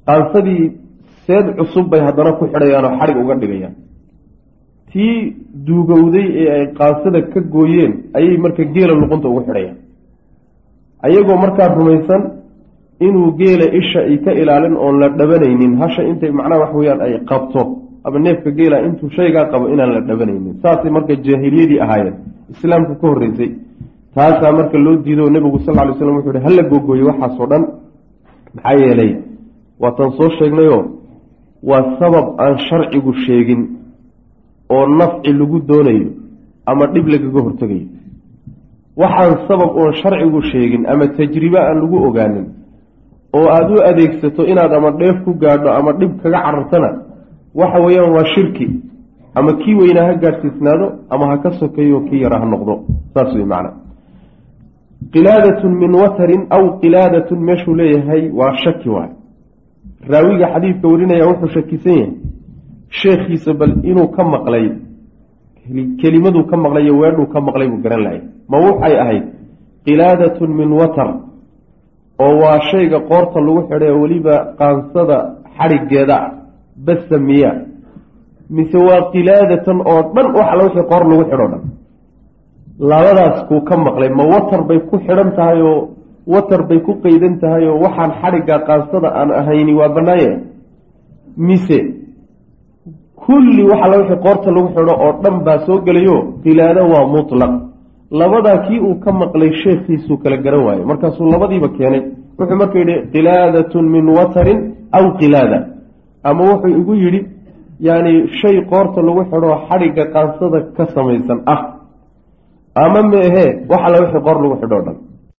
Qaansadii seed cusub bay haddana ku xidhayaan oo xadhig uga dhigayaan tii duugowday ee ay qaansada ka gooyeen ayay marka geela luqunta ugu xidhayaan ayagoo markaa rumaysan inuu geela isha ay ka ilaalin oon la dhabanaynin hasha intay macnaha wax weyaan ay qabto ama neefka geela intuu shaygaa qabo inaan la dhabanaynin. Saasay marka jaahiliyadii ahaayeen. Islaamka ka horreysay. Taasaa marka loo diido nebigu sal ly slam wuxu uhi hala gogooye waxaasoo dhan. Maxaa yeelay waataan soo sheegnayoo waa sabab aan sharcigu sheegin oo nafci lagu doonayo ama dhib lagaga hortegayo waxaan sabab oon sharcigu sheegin ama tajribe aan lagu ogaanin oo aada u adeegsato inaad ama dheef ku gaadho ama dhib kaga carartana waxa weeyaan waa shirki. Ama kii weynaa ha gaadhsiisnaado ama ha ka sokeeyo kii yara ha noqdo. Saas wey macna. Qilaadatun min watarin aw qilaadatun meeshuu leeyahay waa shaki waay raawiga xadiidka warinaya wuxuu shakisan yahay sheekhiisa bal inuu ka maqlay kelimaduu ka maqlay iyo weedhuu ka maqlay buu garan lahay. Ma waxay ahayd qilaadatun min watar oo waa shayga qoorta lagu xidhay oo weliba qaansada xadhigeeda basa miya. Mise waa qilaadatan oo dhan wax alla wixii qoor lagu xidho dhan. Labadaas kuu ka maqlay ma watar bay ku xidhan tahay oo watar bay ku qeydan tahay oo waxaan xadhigga qaansada aan ahayni waa bannaaye? Mise kulli wax alla wixii qoorta lagu xidho oo dhan baa soo gelayo qilaado waa mutlaq. Labadaa kii uu ka maqlay sheekhiisuu kala garan waayo. Markaasuu labadiiba keenay. Wuxuu marka yidhi qilaadatun min watarin aw qilaada. Ama wuxuu igu yidhi yaani shay qoorta lagu xidhoo xadhigga qaansada ka samaysan ah. Ama meehee wax alla wixii qoor lagu xidhoo dhan